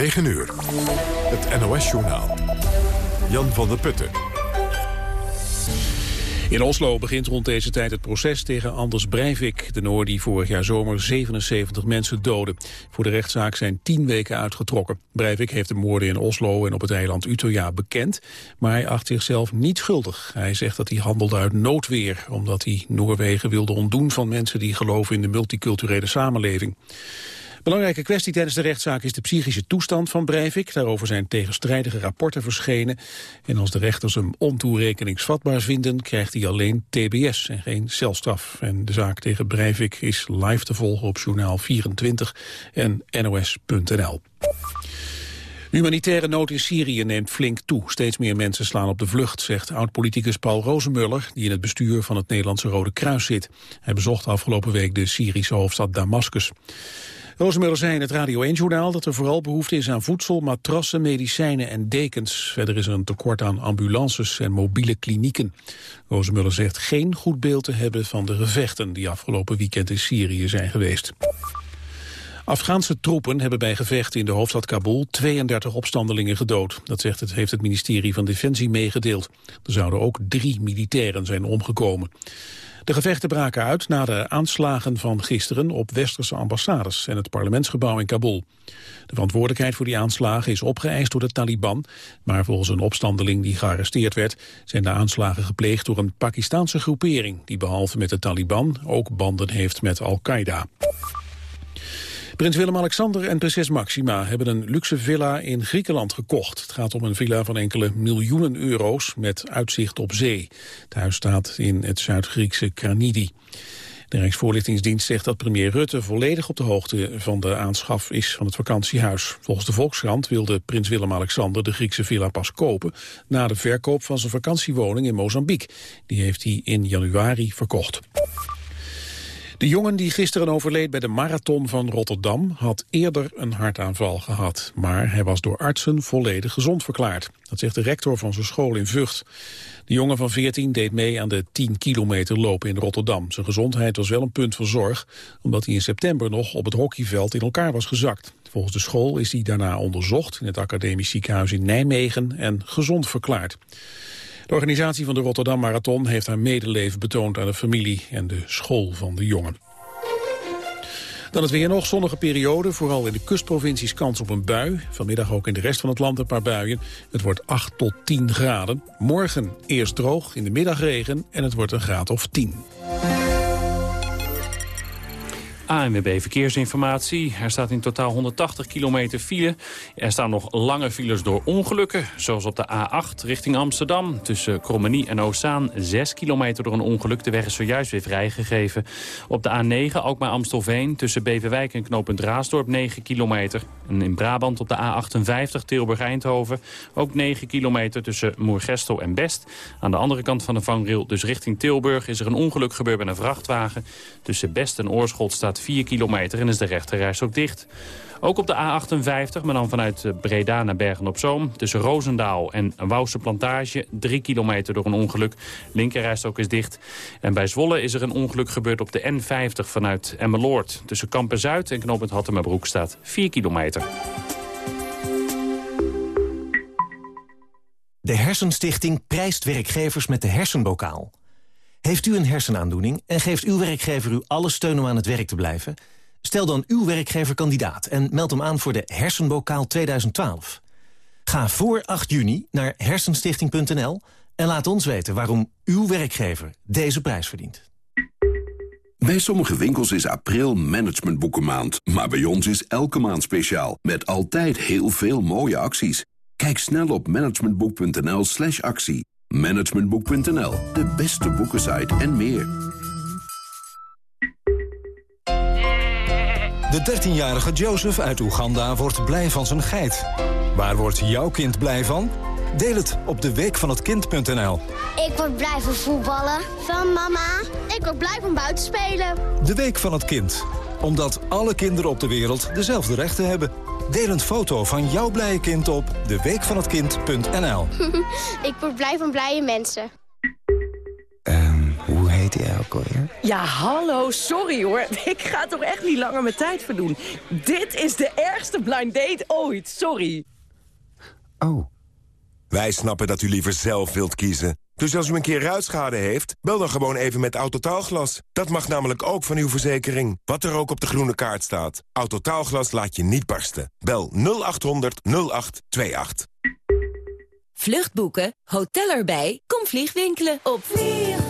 9 uur. Het NOS-journaal. Jan van der Putten. In Oslo begint rond deze tijd het proces tegen Anders Breivik, de Noor die vorig jaar zomer 77 mensen doodde. Voor de rechtszaak zijn 10 weken uitgetrokken. Breivik heeft de moorden in Oslo en op het eiland Utøya bekend, maar hij acht zichzelf niet schuldig. Hij zegt dat hij handelde uit noodweer, omdat hij Noorwegen wilde ontdoen van mensen die geloven in de multiculturele samenleving. Belangrijke kwestie tijdens de rechtszaak is de psychische toestand van Breivik. Daarover zijn tegenstrijdige rapporten verschenen. En als de rechters hem ontoerekeningsvatbaar vinden... krijgt hij alleen tbs en geen celstraf. En de zaak tegen Breivik is live te volgen op Journaal 24 en nos.nl. Humanitaire nood in Syrië neemt flink toe. Steeds meer mensen slaan op de vlucht, zegt oud-politicus Paul Rozenmuller... die in het bestuur van het Nederlandse Rode Kruis zit. Hij bezocht afgelopen week de Syrische hoofdstad Damascus. Rozemuller zei in het Radio 1-journaal dat er vooral behoefte is aan voedsel, matrassen, medicijnen en dekens. Verder is er een tekort aan ambulances en mobiele klinieken. Rozemuller zegt geen goed beeld te hebben van de gevechten die afgelopen weekend in Syrië zijn geweest. Afghaanse troepen hebben bij gevechten in de hoofdstad Kabul 32 opstandelingen gedood. Dat zegt het, heeft het ministerie van Defensie meegedeeld. Er zouden ook drie militairen zijn omgekomen. De gevechten braken uit na de aanslagen van gisteren op westerse ambassades en het parlementsgebouw in Kabul. De verantwoordelijkheid voor die aanslagen is opgeëist door de Taliban, maar volgens een opstandeling die gearresteerd werd zijn de aanslagen gepleegd door een Pakistaanse groepering die behalve met de Taliban ook banden heeft met Al-Qaeda. Prins Willem-Alexander en prinses Maxima hebben een luxe villa in Griekenland gekocht. Het gaat om een villa van enkele miljoenen euro's met uitzicht op zee. Het huis staat in het Zuid-Griekse Kranidi. De Rijksvoorlichtingsdienst zegt dat premier Rutte volledig op de hoogte van de aanschaf is van het vakantiehuis. Volgens de Volkskrant wilde prins Willem-Alexander de Griekse villa pas kopen na de verkoop van zijn vakantiewoning in Mozambique. Die heeft hij in januari verkocht. De jongen die gisteren overleed bij de marathon van Rotterdam had eerder een hartaanval gehad. Maar hij was door artsen volledig gezond verklaard. Dat zegt de rector van zijn school in Vught. De jongen van 14 deed mee aan de 10 kilometer lopen in Rotterdam. Zijn gezondheid was wel een punt van zorg, omdat hij in september nog op het hockeyveld in elkaar was gezakt. Volgens de school is hij daarna onderzocht in het academisch ziekenhuis in Nijmegen en gezond verklaard. De organisatie van de Rotterdam Marathon heeft haar medeleven betoond aan de familie en de school van de jongen. Dan het weer nog, zonnige periode, vooral in de kustprovincies kans op een bui. Vanmiddag ook in de rest van het land een paar buien. Het wordt 8 tot 10 graden. Morgen eerst droog, in de middag regen en het wordt een graad of 10. ANWB Verkeersinformatie. Er staat in totaal 180 kilometer file. Er staan nog lange files door ongelukken. Zoals op de A8 richting Amsterdam. Tussen Krommenie en Oostzaan 6 kilometer door een ongeluk. De weg is zojuist weer vrijgegeven. Op de A9 ook bij Amstelveen. Tussen Beverwijk en knooppunt Raasdorp 9 kilometer. En in Brabant op de A58 Tilburg-Eindhoven. Ook 9 kilometer tussen Moergestel en Best. Aan de andere kant van de vangrail, dus richting Tilburg... is er een ongeluk gebeurd met een vrachtwagen. Tussen Best en Oorschot staat 4 kilometer en is de rechterreis ook dicht. Ook op de A58, maar dan vanuit eh, Breda naar Bergen-op-Zoom... tussen Roosendaal en Wouwse Plantage, 3 kilometer door een ongeluk. Linkerrijstok is dicht. En bij Zwolle is er een ongeluk gebeurd op de N50 vanuit Emmeloord. Tussen Kampen-Zuid en knooppunt Hattemerbroek staat 4 kilometer. De Hersenstichting prijst werkgevers met de hersenbokaal. Heeft u een hersenaandoening en geeft uw werkgever u alle steun om aan het werk te blijven? Stel dan uw werkgever kandidaat en meld hem aan voor de Hersenbokaal 2012. Ga voor 8 juni naar hersenstichting.nl en laat ons weten waarom uw werkgever deze prijs verdient. Bij sommige winkels is april managementboekenmaand, maar bij ons is elke maand speciaal. Met altijd heel veel mooie acties. Kijk snel op managementboek.nl slash actie. Managementboek.nl, de beste boekensite en meer. De 13-jarige Joseph uit Oeganda wordt blij van zijn geit. Waar wordt jouw kind blij van? Deel het op de week van het kind.nl. Ik word blij van voetballen. Van mama. Ik word blij van buiten spelen. De week van het kind. Omdat alle kinderen op de wereld dezelfde rechten hebben. Deel een foto van jouw blije kind op deweekvanhetkind.nl. ik word blij van blije mensen. Um, hoe heet hij ook alweer? Ja, hallo, sorry hoor. Ik ga toch echt niet langer mijn tijd verdoen. Dit is de ergste blind date ooit, sorry. Oh. Wij snappen dat u liever zelf wilt kiezen. Dus als u een keer ruitschade heeft, bel dan gewoon even met Autotaalglas. Dat mag namelijk ook van uw verzekering. Wat er ook op de groene kaart staat. Autotaalglas laat je niet barsten. Bel 0800 0828. Vluchtboeken, hotel erbij, kom vliegwinkelen op vliegwinkel.nl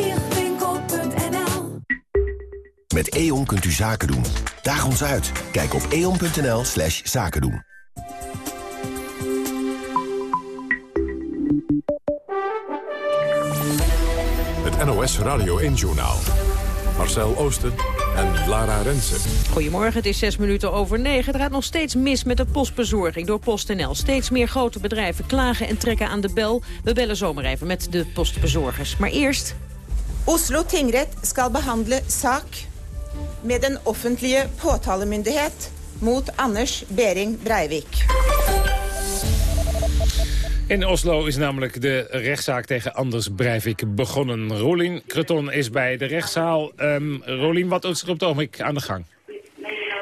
Met E.ON kunt u zaken doen. Daag ons uit. Kijk op eon.nl slash zaken doen. Het NOS Radio 1-journaal. Marcel Oosten en Lara Rensen. Goedemorgen, het is zes minuten over negen. Het gaat nog steeds mis met de postbezorging door PostNL. Steeds meer grote bedrijven klagen en trekken aan de bel. We bellen zomaar even met de postbezorgers. Maar eerst... Oslo tingrett skal behandle sak med den offentlige påtalemyndighet mot Anders Bering Breivik. In Oslo is namelijk de rechtszaak tegen Anders Breivik begonnen. Rolien Kreton is bij de rechtszaal. Um, Rolien, wat is er op het ogenblik aan de gang?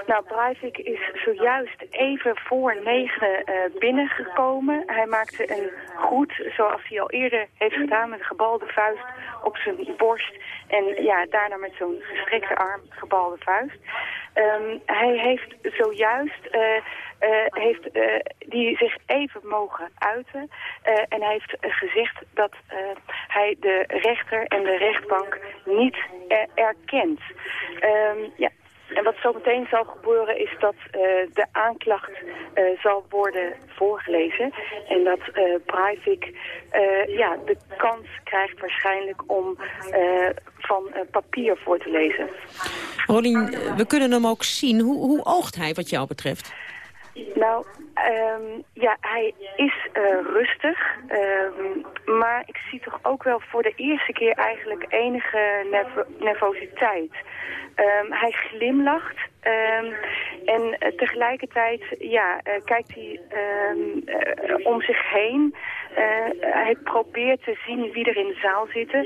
Nou, Breivik is zojuist even voor negen uh, binnengekomen. Hij maakte een groet, zoals hij al eerder heeft gedaan, met een gebalde vuist op zijn borst. En ja, daarna met zo'n gestrekte arm, gebalde vuist. Um, hij heeft zojuist... Uh, uh, heeft die zich even mogen uiten. En hij heeft gezegd dat hij de rechter en de rechtbank niet erkent. Um, ja, en wat zo meteen zal gebeuren is dat uh, de aanklacht uh, zal worden voorgelezen. En dat uh, Breivik ja, de kans krijgt waarschijnlijk om van papier voor te lezen. Rolien, we kunnen hem ook zien. Hoe, hoe oogt hij wat jou betreft? Nou, um, ja, hij is uh, rustig, um, maar ik zie toch ook wel voor de eerste keer eigenlijk enige nerv nervositeit. Um, hij glimlacht um, en uh, tegelijkertijd ja, uh, kijkt hij um, uh, om zich heen. hij probeert te zien wie er in de zaal zitten.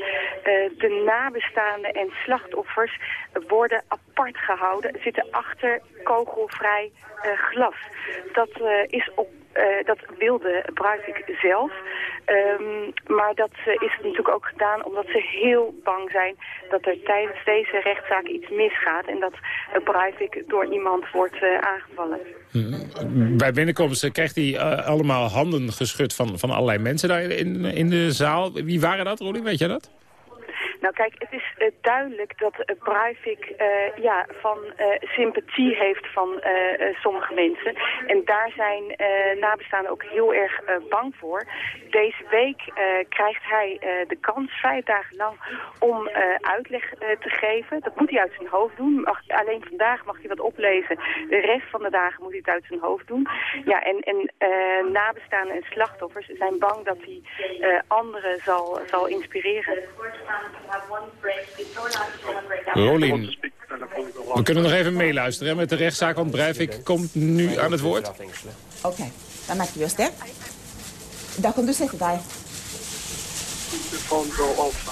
de nabestaanden en slachtoffers worden apart gehouden, zitten achter kogelvrij glas. Dat is op uh, dat wilde Breivik zelf. Um, maar dat uh, is natuurlijk ook gedaan omdat ze heel bang zijn dat er tijdens deze rechtszaak iets misgaat. En dat uh, door iemand wordt aangevallen. Hmm. Bij binnenkomst krijgt hij allemaal handen geschud van, van allerlei mensen daar in, in de zaal. Wie waren dat, Rolly? Weet jij dat? Nou kijk, het is uh, duidelijk dat uh, Breivik uh, ja, van sympathie heeft van sommige mensen. En daar zijn nabestaanden ook heel erg bang voor. Deze week krijgt hij de kans, vijf dagen lang, om uitleg te geven. Dat moet hij uit zijn hoofd doen. Alleen vandaag mag hij wat oplezen. De rest van de dagen moet hij het uit zijn hoofd doen. Ja, en, en nabestaanden en slachtoffers zijn bang dat hij anderen zal, zal inspireren. Rolien, we kunnen nog even meeluisteren met de rechtszaak, want Breivik komt nu aan het woord. Oké, okay, dan maken we oss det. Daar kan du zitten deg.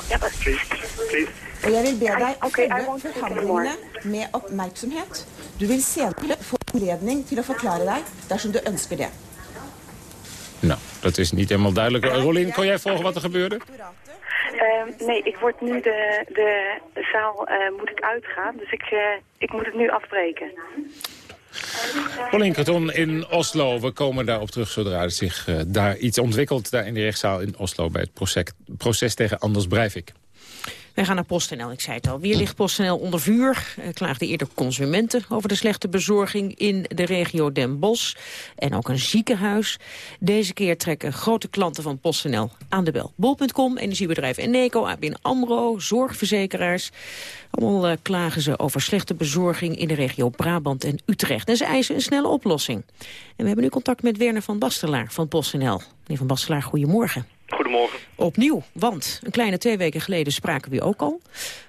Ja, please. Og jeg vil be deg følge forhandlingene med oppmerksomhet. Du vil senere få anledning til å forklare deg dersom du ønsker det. Nou, dat is niet helemaal duidelijk. Rolien, kon jij volgen wat er gebeurde? Uh, nee, ik word nu de, de, zaal uh, moet ik uitgaan, dus ik, uh, ik moet het nu afbreken. Pauline Karton in Oslo. We komen daarop terug zodra er zich uh, daar iets ontwikkelt... daar in de rechtszaal in Oslo bij het proces, proces tegen Anders Breivik. We gaan naar PostNL, ik zei het al. Weer ligt PostNL onder vuur. Uh, klaagden eerder consumenten over de slechte bezorging in de regio Den Bosch. En ook een ziekenhuis. Deze keer trekken grote klanten van PostNL aan de bel. Bol.com, energiebedrijf Eneco, ABN AMRO, zorgverzekeraars. Allemaal uh, klagen ze over slechte bezorging in de regio Brabant en Utrecht. En ze eisen een snelle oplossing. En we hebben nu contact met Werner van Bastelaar van PostNL. Meneer van Bastelaar, goedemorgen. Goedemorgen. Opnieuw, want een kleine twee weken geleden spraken we u ook al.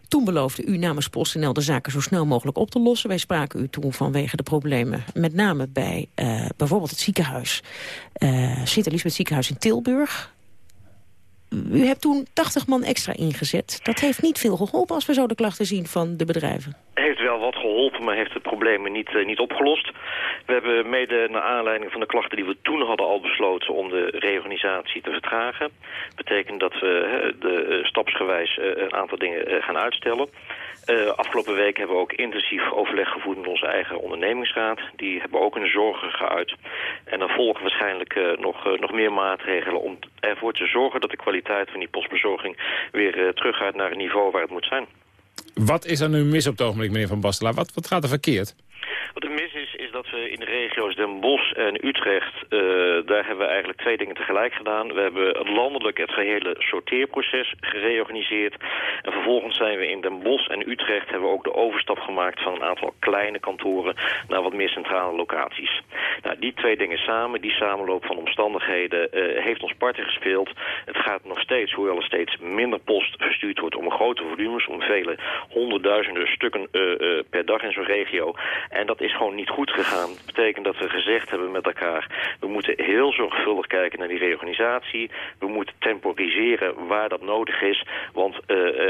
Toen beloofde u namens PostNL de zaken zo snel mogelijk op te lossen. Wij spraken u toen vanwege de problemen, met name bij uh, bijvoorbeeld het ziekenhuis. Uh, Sint-Elisabeth ziekenhuis in Tilburg. U hebt toen 80 man extra ingezet. Dat heeft niet veel geholpen als we zo de klachten zien van de bedrijven. Wel wat geholpen, maar heeft de problemen niet, uh, niet opgelost. We hebben mede naar aanleiding van de klachten die we toen hadden al besloten om de reorganisatie te vertragen. Dat betekent dat we de, uh, stapsgewijs uh, een aantal dingen gaan uitstellen. Afgelopen week hebben we ook intensief overleg gevoerd met onze eigen ondernemingsraad. Die hebben ook hun zorgen geuit. En dan volgen waarschijnlijk nog, nog meer maatregelen om ervoor te zorgen dat de kwaliteit van die postbezorging weer terug gaat naar het niveau waar het moet zijn. Wat is er nu mis op het ogenblik, meneer Van Bastelaar? Wat, wat gaat er verkeerd? Wat er mis is, is dat we in de regio's Den Bosch en Utrecht... Uh, daar hebben we eigenlijk twee dingen tegelijk gedaan. We hebben landelijk het gehele sorteerproces gereorganiseerd. En vervolgens zijn we in Den Bosch en Utrecht... hebben we ook de overstap gemaakt van een aantal kleine kantoren... naar wat meer centrale locaties. Nou, die twee dingen samen, die samenloop van omstandigheden... Uh, heeft ons parten gespeeld. Het gaat nog steeds, hoewel er steeds minder post verstuurd wordt... om grote volumes, om vele honderdduizenden stukken uh, per dag in zo'n regio... En dat is gewoon niet goed gegaan. Dat betekent dat we gezegd hebben met elkaar... we moeten heel zorgvuldig kijken naar die reorganisatie. We moeten temporiseren waar dat nodig is. Want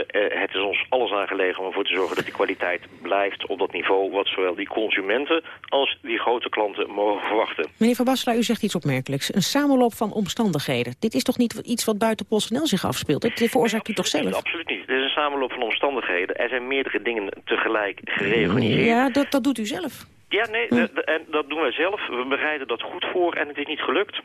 het is ons alles aangelegen om ervoor te zorgen... dat die kwaliteit blijft op dat niveau... wat zowel die consumenten als die grote klanten mogen verwachten. Meneer Van Basselaar, u zegt iets opmerkelijks. Een samenloop van omstandigheden. Dit is toch niet iets wat buiten PostNL zich afspeelt? Dit veroorzaakt nee, u toch zelf? Niet, absoluut niet. Het is een samenloop van omstandigheden. Er zijn meerdere dingen tegelijk gereorganiseerd. Ja, dat, dat doet u zelf. Ja, nee, hm. en dat doen wij zelf. We bereiden dat goed voor en het is niet gelukt.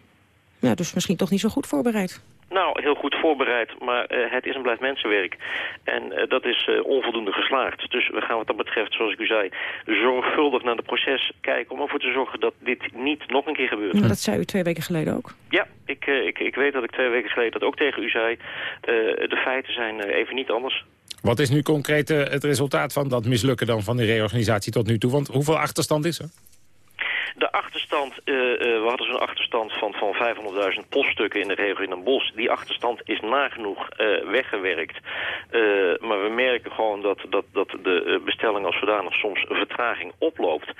Ja, dus misschien toch niet zo goed voorbereid. Nou, heel goed voorbereid, maar uh, het is en blijft mensenwerk. En uh, dat is uh, onvoldoende geslaagd. Dus we gaan wat dat betreft, zoals ik u zei, zorgvuldig naar het proces kijken... om ervoor te zorgen dat dit niet nog een keer gebeurt. Maar dat zei u twee weken geleden ook. Ja, ik, ik, ik weet dat ik twee weken geleden dat ook tegen u zei. de feiten zijn even niet anders. Wat is nu concreet het resultaat van dat mislukken dan van die reorganisatie tot nu toe? Want hoeveel achterstand is er? De achterstand, uh, uh, we hadden zo'n achterstand van, van 500.000 poststukken in de regio in Den Bosch. Die achterstand is nagenoeg uh, weggewerkt. maar we merken gewoon dat, dat, dat de bestelling als zodanig soms een vertraging oploopt.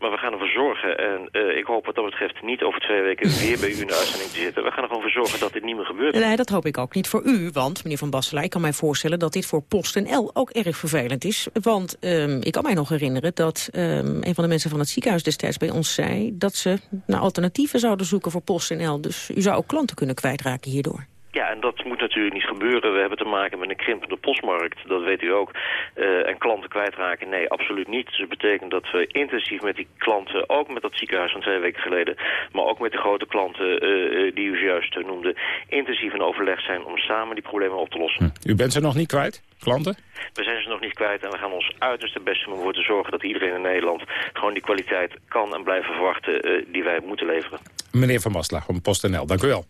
maar we gaan ervoor zorgen, en ik hoop wat dat betreft niet over twee weken weer bij u in de uitzending te zitten. We gaan er gewoon voor zorgen dat dit niet meer gebeurt. Nee, dat hoop ik ook niet voor u, want meneer Van Basselaar, ik kan mij voorstellen dat dit voor PostNL ook erg vervelend is. Want um, ik kan mij nog herinneren dat um, een van de mensen van het ziekenhuis destijds bij ons zei... dat ze naar alternatieven zouden zoeken voor PostNL. Dus u zou ook klanten kunnen kwijtraken hierdoor. Ja, en dat moet natuurlijk niet gebeuren. We hebben te maken met een krimpende postmarkt, dat weet u ook. Uh, en klanten kwijtraken, nee, absoluut niet. Dus dat betekent dat we intensief met die klanten, ook met dat ziekenhuis van twee weken geleden... maar ook met de grote klanten uh, die u juist noemde... intensief in overleg zijn om samen die problemen op te lossen. Hm. U bent ze nog niet kwijt, klanten? We zijn ze nog niet kwijt en we gaan ons uiterste best doen om ervoor te zorgen... dat iedereen in Nederland gewoon die kwaliteit kan en blijven verwachten uh, die wij moeten leveren. Meneer Van Maslag van PostNL, dank u wel.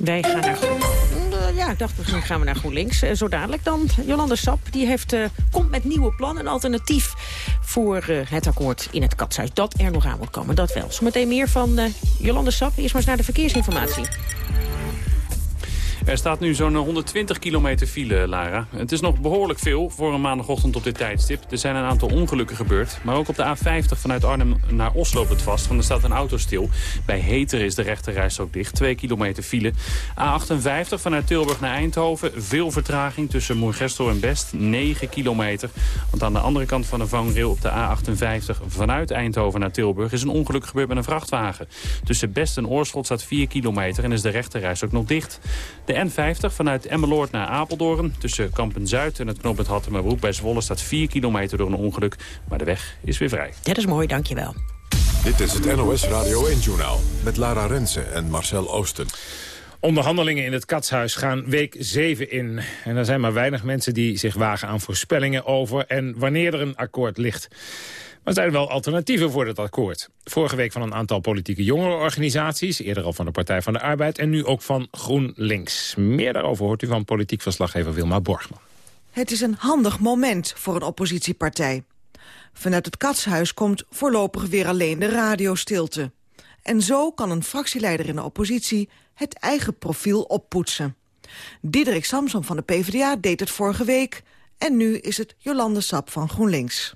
Wij gaan naar GroenLinks. Ja, ik dacht misschien gaan we naar GroenLinks. Uh, zo dadelijk dan. Jolande Sap die heeft, uh, komt met nieuwe plannen. Een alternatief voor uh, het akkoord in het katshuis. Dat er nog aan moet komen, dat wel. Zometeen meer van Jolande Sap. Eerst maar eens naar de verkeersinformatie. Er staat nu zo'n 120 kilometer file, Lara. Het is nog behoorlijk veel voor een maandagochtend op dit tijdstip. Er zijn een aantal ongelukken gebeurd. Maar ook op de A50 vanuit Arnhem naar Oslo loopt het vast. Want er staat een auto stil. Bij Heter is de rechterreis ook dicht. 2 kilometer file. A58 vanuit Tilburg naar Eindhoven. Veel vertraging tussen Moergestel en Best. 9 kilometer. Want aan de andere kant van de vangrail op de A58 vanuit Eindhoven naar Tilburg... is een ongeluk gebeurd met een vrachtwagen. Tussen Best en Oorschot staat 4 kilometer en is de rechterreis ook nog dicht. De N50 vanuit Emmeloord naar Apeldoorn. Tussen Kampen-Zuid en het knooppunt Hattemerbroek bij Zwolle staat 4 kilometer door een ongeluk. Maar de weg is weer vrij. Dat is mooi, dankjewel. Dit is het NOS Radio 1-journaal met Lara Rensen en Marcel Oosten. Onderhandelingen in het Katshuis gaan week 7 in. En er zijn maar weinig mensen die zich wagen aan voorspellingen over... en wanneer er een akkoord ligt. Maar er zijn wel alternatieven voor het akkoord. Vorige week van een aantal politieke jongerenorganisaties... eerder al van de Partij van de Arbeid en nu ook van GroenLinks. Meer daarover hoort u van politiek verslaggever Wilma Borgman. Het is een handig moment voor een oppositiepartij. Vanuit het Katshuis komt voorlopig weer alleen de radiostilte. En zo kan een fractieleider in de oppositie het eigen profiel oppoetsen. Diederik Samson van de PvdA deed het vorige week... en nu is het Jolande Sap van GroenLinks.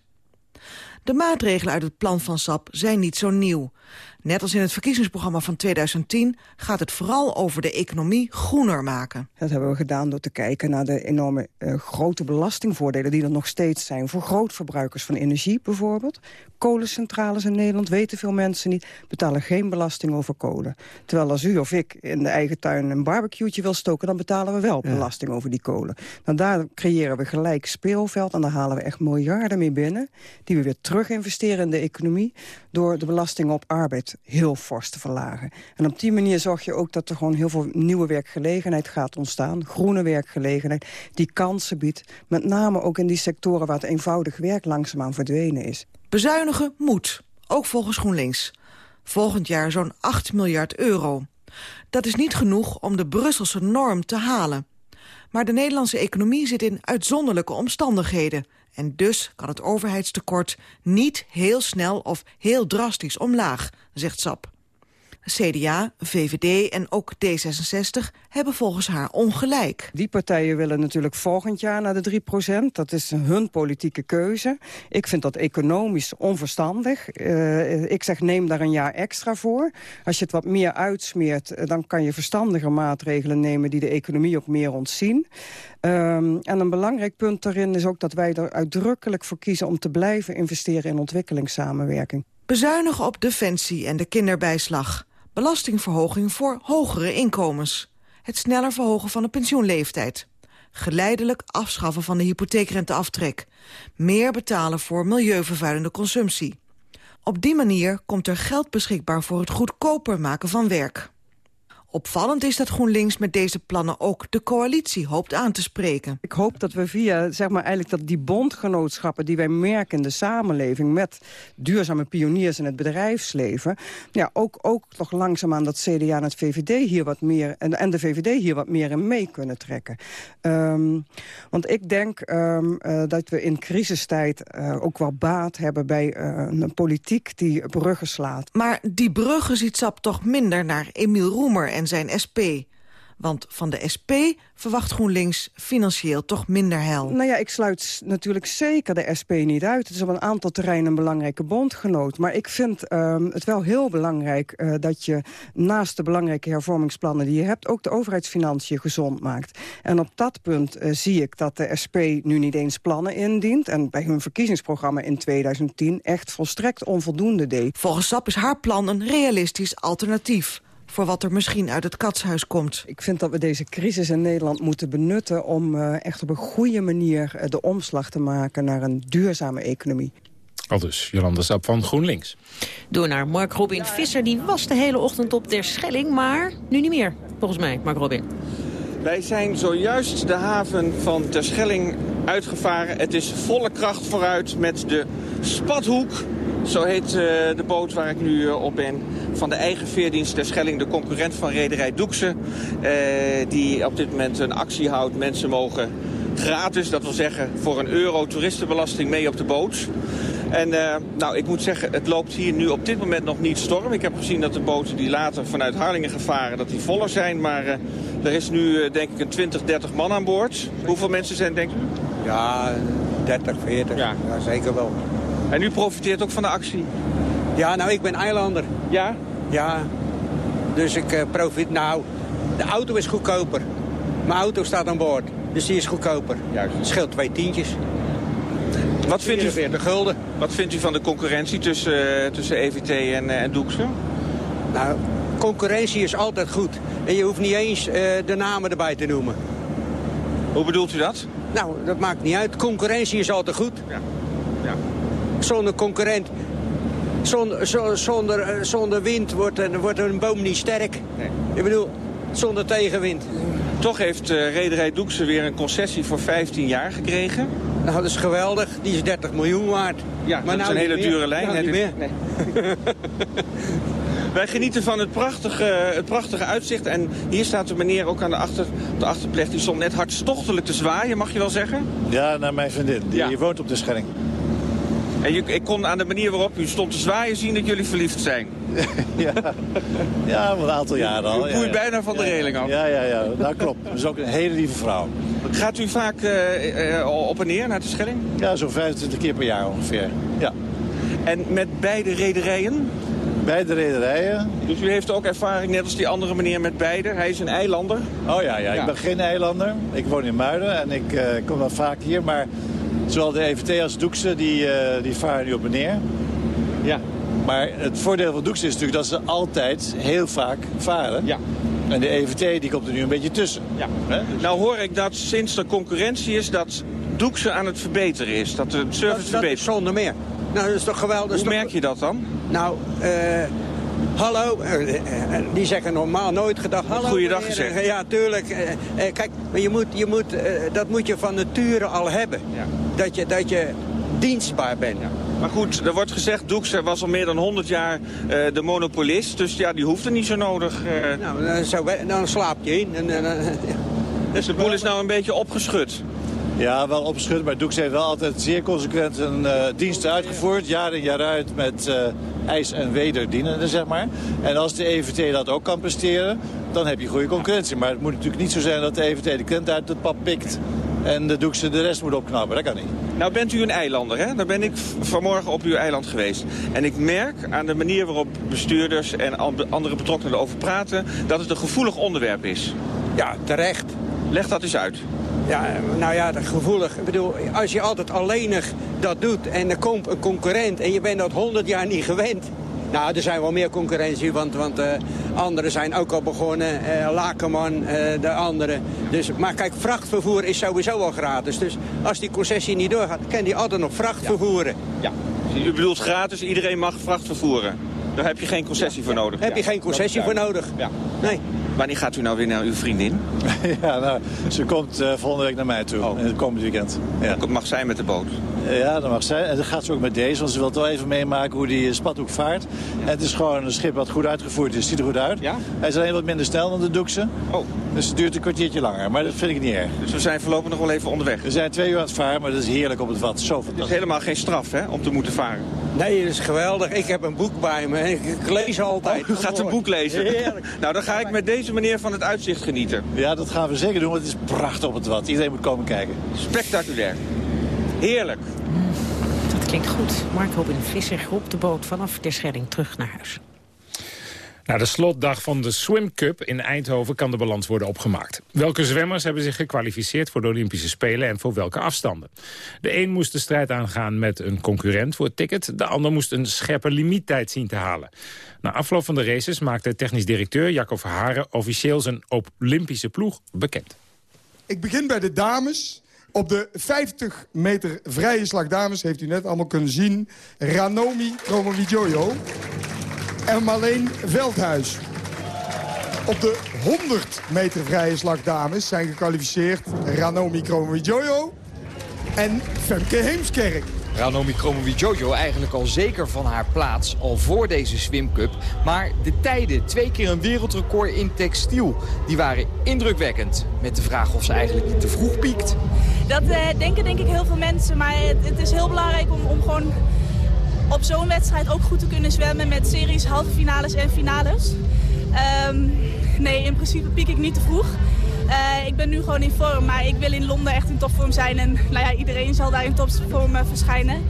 De maatregelen uit het plan van SAP zijn niet zo nieuw. Net als in het verkiezingsprogramma van 2010 gaat het vooral over de economie groener maken. Dat hebben we gedaan door te kijken naar de enorme uh, grote belastingvoordelen die er nog steeds zijn. Voor grootverbruikers van energie bijvoorbeeld. Kolencentrales in Nederland, weten veel mensen niet, betalen geen belasting over kolen. Terwijl als u of ik in de eigen tuin een barbecueetje wil stoken, dan betalen we wel ja. belasting over die kolen. Nou, daar creëren we gelijk speelveld en daar halen we echt miljarden mee binnen. Die we weer terug investeren in de economie door de belasting op arbeid heel fors te verlagen. En op die manier zorg je ook dat er gewoon heel veel nieuwe werkgelegenheid gaat ontstaan. Groene werkgelegenheid, die kansen biedt. Met name ook in die sectoren waar het eenvoudig werk langzaamaan verdwenen is. Bezuinigen moet, ook volgens GroenLinks. Volgend jaar zo'n 8 miljard euro. Dat is niet genoeg om de Brusselse norm te halen. Maar de Nederlandse economie zit in uitzonderlijke omstandigheden. En dus kan het overheidstekort niet heel snel of heel drastisch omlaag, zegt Sap. CDA, VVD en ook D66 hebben volgens haar ongelijk. Die partijen willen natuurlijk volgend jaar naar de 3% Dat is hun politieke keuze. Ik vind dat economisch onverstandig. Uh, ik zeg neem daar een jaar extra voor. Als je het wat meer uitsmeert, eh, dan kan je verstandiger maatregelen nemen... die de economie ook meer ontzien. Um, en een belangrijk punt daarin is ook dat wij er uitdrukkelijk voor kiezen... om te blijven investeren in ontwikkelingssamenwerking. Bezuinigen op defensie en de kinderbijslag belastingverhoging voor hogere inkomens. Het sneller verhogen van de pensioenleeftijd. Geleidelijk afschaffen van de hypotheekrenteaftrek. Meer betalen voor milieuvervuilende consumptie. Op die manier komt er geld beschikbaar voor het goedkoper maken van werk. Opvallend is dat GroenLinks met deze plannen ook de coalitie hoopt aan te spreken. Ik hoop dat we via zeg maar, eigenlijk dat die bondgenootschappen die wij merken in de samenleving... met duurzame pioniers in het bedrijfsleven... Ja, ook, ook toch langzaamaan dat CDA en het VVD hier wat meer... en, en de VVD hier wat meer in mee kunnen trekken. Um, want ik denk um, uh, dat we in crisistijd uh, ook wel baat hebben... bij uh, een politiek die bruggen slaat. Maar die bruggen ziet SAP toch minder naar Emiel Roemer... en zijn SP. Want van de SP verwacht GroenLinks financieel toch minder hel. Nou ja, ik sluit natuurlijk zeker de SP niet uit. Het is op een aantal terreinen een belangrijke bondgenoot. Maar ik vind um, het wel heel belangrijk uh, dat je naast de belangrijke hervormingsplannen die je hebt... ook de overheidsfinanciën gezond maakt. En op dat punt uh, zie ik dat de SP nu niet eens plannen indient... en bij hun verkiezingsprogramma in 2010 echt volstrekt onvoldoende deed. Volgens SAP is haar plan een realistisch alternatief voor wat er misschien uit het katshuis komt. Ik vind dat we deze crisis in Nederland moeten benutten... om uh, echt op een goede manier uh, de omslag te maken naar een duurzame economie. Al dus, Jolanda Sap van GroenLinks. Door naar Mark Robin Visser. Die was de hele ochtend op der Schelling, maar nu niet meer, volgens mij, Mark Robin. Wij zijn zojuist de haven van Terschelling uitgevaren. Het is volle kracht vooruit met de Spathoek. Zo heet uh, de boot waar ik nu uh, op ben. Van de eigen veerdienst Terschelling, de concurrent van rederij Doekse. Uh, die op dit moment een actie houdt. Mensen mogen gratis, dat wil zeggen voor een euro toeristenbelasting mee op de boot. En uh, nou, ik moet zeggen, het loopt hier nu op dit moment nog niet storm. Ik heb gezien dat de boten die later vanuit Harlingen gevaren, dat die voller zijn. Maar uh, er is nu uh, denk ik een 20, 30 man aan boord. Hoeveel mensen zijn denk u? Ja, 30, 40. Ja. ja, zeker wel. En u profiteert ook van de actie? Ja, nou, ik ben eilander. Ja? Ja. Dus ik profiteer. Nou, de auto is goedkoper. Mijn auto staat aan boord. Dus die is goedkoper. Juist. Het scheelt twee tientjes. Wat vindt, u, gulden. wat vindt u van de concurrentie tussen, uh, tussen EVT en, uh, en Doekse? Nou, concurrentie is altijd goed. En je hoeft niet eens uh, de namen erbij te noemen. Hoe bedoelt u dat? Nou, dat maakt niet uit. Concurrentie is altijd goed. Ja. ja. Zonder concurrent, zonder, zonder, zonder wind wordt een, wordt een boom niet sterk. Nee. Ik bedoel, zonder tegenwind. Toch heeft uh, rederij Doekse weer een concessie voor 15 jaar gekregen. Nou, dat is geweldig. Die is 30 miljoen waard. Ja, maar dat nou is een hele dure lijn. Nou, niet meer. Nee. Wij genieten van het prachtige, het prachtige uitzicht. En hier staat de meneer ook aan de, achter, de achterplek. Die stond net hartstochtelijk te zwaaien, mag je wel zeggen? Ja, naar mijn vriendin. Die, ja. woont op de Schelling. En je, ik kon aan de manier waarop u stond te zwaaien zien dat jullie verliefd zijn. ja. ja, een aantal jaren al. U boeit ja, bijna van de reling af. Ja, ja, ja, dat klopt. Dat is ook een hele lieve vrouw. Gaat u vaak uh, uh, op en neer naar de Schelling? Ja, zo'n 25 keer per jaar ongeveer. Ja. En met beide rederijen? Beide rederijen. Dus u heeft ook ervaring, net als die andere meneer, met beide? Hij is een eilander? Oh ja, ja. ik ben geen eilander. Ik woon in Muiden en ik uh, kom wel vaak hier. Maar zowel de EVT als Doekse, die, uh, die varen nu op en neer. Ja. Maar het voordeel van Doekse is natuurlijk dat ze altijd heel vaak varen. Ja. En de EVT die komt er nu een beetje tussen. Ja. Dus- nou hoor ik dat sinds er concurrentie is dat Doekse aan het verbeteren is. Dat de service dat, verbetert. Dat zonder meer. Nou, dat is toch geweldig. Hoe merk je dat dan? Nou, eh... Hallo, die zeggen normaal nooit gedag. Hallo, Goeiedag gezegd. Ja, tuurlijk. Kijk, maar je moet, je moet, dat moet je van nature al hebben. Ja. Dat, je, dat je dienstbaar bent. Ja. Maar goed, er wordt gezegd, Doekse was al meer dan 100 jaar uh, de monopolist. Dus ja, die hoeft er niet zo nodig. Uh... Nou, dan, zo, dan slaap je in. En, uh, dus de boel is nou een beetje opgeschud. Ja, wel opgeschud, maar Doeks heeft wel altijd zeer consequent een uh, dienst uitgevoerd. Jaar in jaar uit met uh, ijs- en wederdienenden, zeg maar. En als de EVT dat ook kan presteren, dan heb je goede concurrentie. Maar het moet natuurlijk niet zo zijn dat de EVT de kent uit het pap pikt... en de Doekse de rest moet opknappen. Dat kan niet. Nou bent u een eilander, hè? Daar ben ik vanmorgen op uw eiland geweest. En ik merk aan de manier waarop bestuurders en andere betrokkenen erover praten... dat het een gevoelig onderwerp is. Ja, terecht. Leg dat eens uit. Ja, nou ja, gevoelig. Ik bedoel, als je altijd alleenig dat doet en er komt een concurrent en je bent dat 100 jaar niet gewend. Nou, er zijn wel meer concurrentie, want, want uh, anderen zijn ook al begonnen. Uh, Lakenman, uh, de anderen. Dus, maar kijk, vrachtvervoer is sowieso al gratis. Dus als die concessie niet doorgaat, kan die altijd nog vracht ja. vervoeren. Ja. U bedoelt gratis, iedereen mag vracht vervoeren. Daar heb je geen concessie ja, voor nodig. Heb je geen concessie voor nodig. Ja. Nee. Wanneer gaat u nou weer naar uw vriendin? ja, nou, ze komt uh, volgende week naar mij toe, oh. in het komende weekend. Ja. Mag zij met de boot? Ja, dat mag zij. En dat gaat ze ook met deze, want ze wil toch even meemaken hoe die spathoek vaart. Ja. Het is gewoon een schip wat goed uitgevoerd is, ziet er goed uit. Ja? Hij is alleen wat minder snel dan de Doekse. Oh. Dus het duurt een kwartiertje langer, maar dat vind ik niet erg. Dus we zijn voorlopig nog wel even onderweg? We zijn twee uur aan het varen, maar dat is heerlijk op het vat. Zo fantastisch. Het is helemaal geen straf, hè, om te moeten varen? Nee, dat is geweldig. Ik heb een boek bij me. Ik lees altijd. Oh, u gaat een boek lezen? Heerlijk. nou, dan ga ik met deze meneer van het uitzicht genieten. Ja, dat gaan we zeker doen, want het is prachtig op het wat. Iedereen moet komen kijken. Spectaculair. Heerlijk. Dat klinkt goed. Mark Robin Visser op de boot vanaf de Schelling terug naar huis. Na de slotdag van de Swim Cup in Eindhoven kan de balans worden opgemaakt. Welke zwemmers hebben zich gekwalificeerd voor de Olympische Spelen en voor welke afstanden? De een moest de strijd aangaan met een concurrent voor het ticket. De ander moest een scherpe limiettijd zien te halen. Na afloop van de races maakte technisch directeur Jacob Verharen officieel zijn Olympische ploeg bekend. Ik begin bij de dames. Op de 50 meter vrije slag dames heeft u net allemaal kunnen zien. Ranomi Kromowidjojo en Marleen Veldhuis. Op de 100 meter vrije slag dames zijn gekwalificeerd Ranomi Kromowidjojo en Femke Heemskerk. Ranomi Kromowidjojo eigenlijk al zeker van haar plaats, al voor deze Swim Cup. Maar de tijden, twee keer een wereldrecord in textiel, die waren indrukwekkend. Met de vraag of ze eigenlijk niet te vroeg piekt. Dat uh, denken denk ik heel veel mensen, maar het, het is heel belangrijk om, om gewoon op zo'n wedstrijd ook goed te kunnen zwemmen met series, halve finales en finales. Um, nee, in principe piek ik niet te vroeg. Uh, ik ben nu gewoon in vorm, maar ik wil in Londen echt in topvorm zijn. En nou ja, iedereen zal daar in topvorm uh, verschijnen.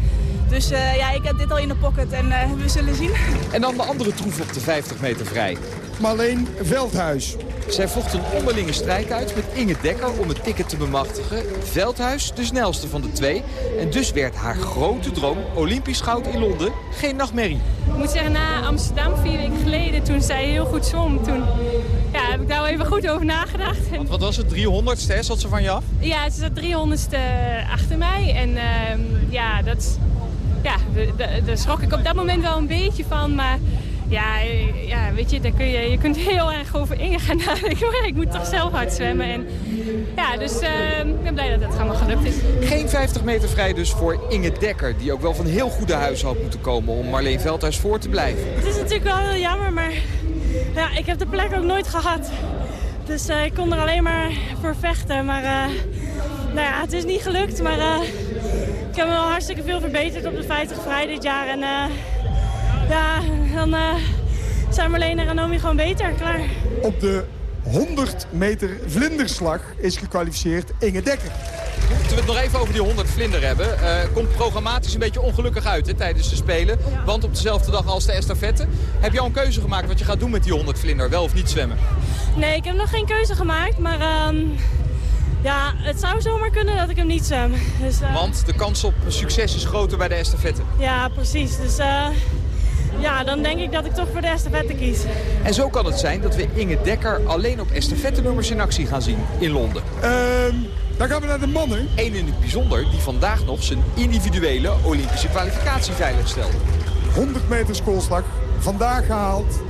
Dus uh, ja, ik heb dit al in de pocket en we zullen zien. En dan de andere troef op de 50 meter vrij. Marleen Veldhuis. Zij vocht een onderlinge strijd uit met Inge Dekker om het ticket te bemachtigen. Veldhuis de snelste van de twee. En dus werd haar grote droom, Olympisch goud in Londen, geen nachtmerrie. Ik moet zeggen, na Amsterdam vier weken geleden, toen zij heel goed zwom, toen ja, heb ik daar wel even goed over nagedacht. Want wat was het, 300ste, zat ze van je af? Ja, ze zat 300ste achter mij. En uh, ja, dat, ja, daar schrok ik op dat moment wel een beetje van. Maar ja, ja, weet je, daar kun je, je kunt heel erg over Inge gaan nadenken. Maar ik moet toch zelf hard zwemmen. En, ja, dus uh, ik ben blij dat het allemaal gelukt is. Geen 50 meter vrij dus voor Inge Dekker. Die ook wel van heel goede huizen had moeten komen om Marleen Veldhuis voor te blijven. Het is natuurlijk wel heel jammer, maar ja, ik heb de plek ook nooit gehad. Dus uh, ik kon er alleen maar voor vechten. Maar uh, nou ja, het is niet gelukt. Maar uh, ik heb me wel hartstikke veel verbeterd op de 50 vrij dit jaar. En ja, dan zijn Marleen en Ranomi gewoon beter. Klaar. Op de 100 meter vlinderslag is gekwalificeerd Inge Dekker. Moeten we het nog even over die 100 vlinder hebben. Uh, komt programmatisch een beetje ongelukkig uit hè, tijdens de Spelen. Want op dezelfde dag als de estafette. Heb je al een keuze gemaakt wat je gaat doen met die 100 vlinder? Wel of niet zwemmen? Nee, ik heb nog geen keuze gemaakt. Maar uh, ja, het zou zomaar kunnen dat ik hem niet zwem. Dus, uh... Want de kans op succes is groter bij de estafette. Ja, precies. Dus ja, dan denk ik dat ik toch voor de estafette kies. En zo kan het zijn dat we Inge Dekker alleen op estafette-nummers in actie gaan zien in Londen. Ehm, dan gaan we naar de mannen. Eén in het bijzonder die vandaag nog zijn individuele Olympische kwalificatie veilig stelde. 100 meter schoolslag, vandaag gehaald.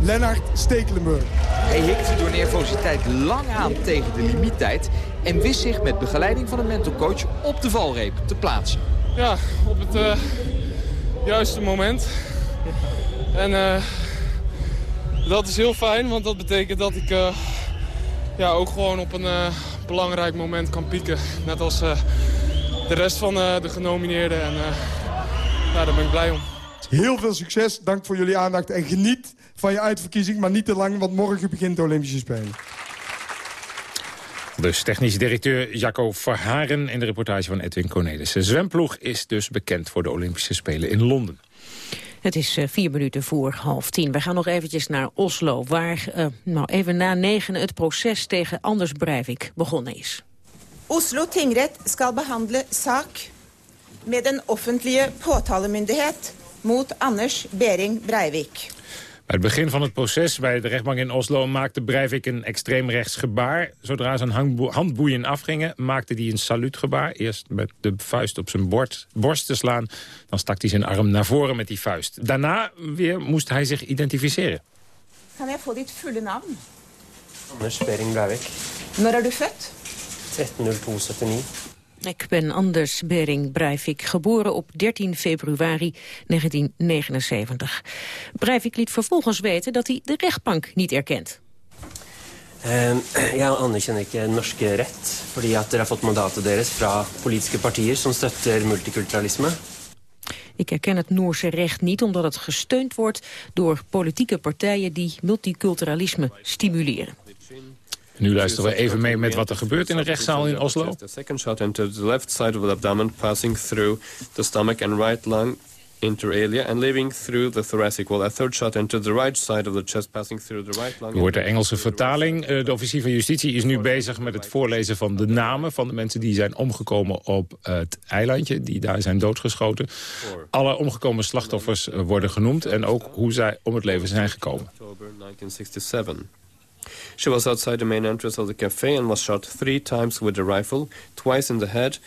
Lennart Stekelenburg. Hij hikte door nervositeit lang aan tegen de limiettijd... en wist zich met begeleiding van een mentorcoach op de valreep te plaatsen. Ja, op het uh, juiste moment. En uh, dat is heel fijn, want dat betekent dat ik uh, ja, ook gewoon op een uh, belangrijk moment kan pieken. Net als de rest van de genomineerden. En ja, daar ben ik blij om. Heel veel succes, dank voor jullie aandacht en geniet van je uitverkiezing. Maar niet te lang, want morgen begint de Olympische Spelen. Dus technisch directeur Jacco Verharen in de reportage van Edwin Cornelissen. Zwemploeg is dus bekend voor de Olympische Spelen in Londen. Het is uh, vier minuten voor half tien. We gaan nog eventjes naar Oslo, waar uh, nou, even na negen het proces tegen Anders Breivik begonnen is. Oslo tingrett skal behandle sak met een offentlige påtalemyndighet mot Anders Bering Breivik. Bij het begin van het proces bij de rechtbank in Oslo maakte Breivik een extreemrechts gebaar. Zodra zijn handboeien afgingen maakte hij een saluutgebaar. Eerst met de vuist op zijn bord, borst te slaan. Dan stak hij zijn arm naar voren met die vuist. Daarna weer moest hij zich identificeren. Kan ik voor dit volle naam? Anders Bering Breivik. Wanneer er u vet? 13.02.79. Ik ben Anders Bering Breivik, geboren op 13 februari 1979. Breivik liet vervolgens weten dat hij de rechtbank niet erkent. Uh, jeg anerkjenner ikke norske rett, fordi at dere har fått mandatet deres fra politiske partier som støtter multikulturalisme. Ik erken het Noorse recht niet omdat het gesteund wordt door politieke partijen die multiculturalisme stimuleren. Nu luisteren we even mee met wat er gebeurt in de rechtszaal in Oslo. The second shot into the left side of the abdomen, passing through the stomach and right lung inter alia and leaving through the thoracic wall. A third shot into the right side of the chest, passing through the right lung. Hoort de Engelse vertaling. Eh, de officier van justitie is nu bezig met het voorlezen van de namen van de mensen die zijn omgekomen op het eilandje, die daar zijn doodgeschoten. Alle omgekomen slachtoffers eh, worden genoemd en ook hoe zij om het leven zijn gekomen. October 1967. She was outside the main entrance of the cafe and was shot three times with a rifle, twice in the head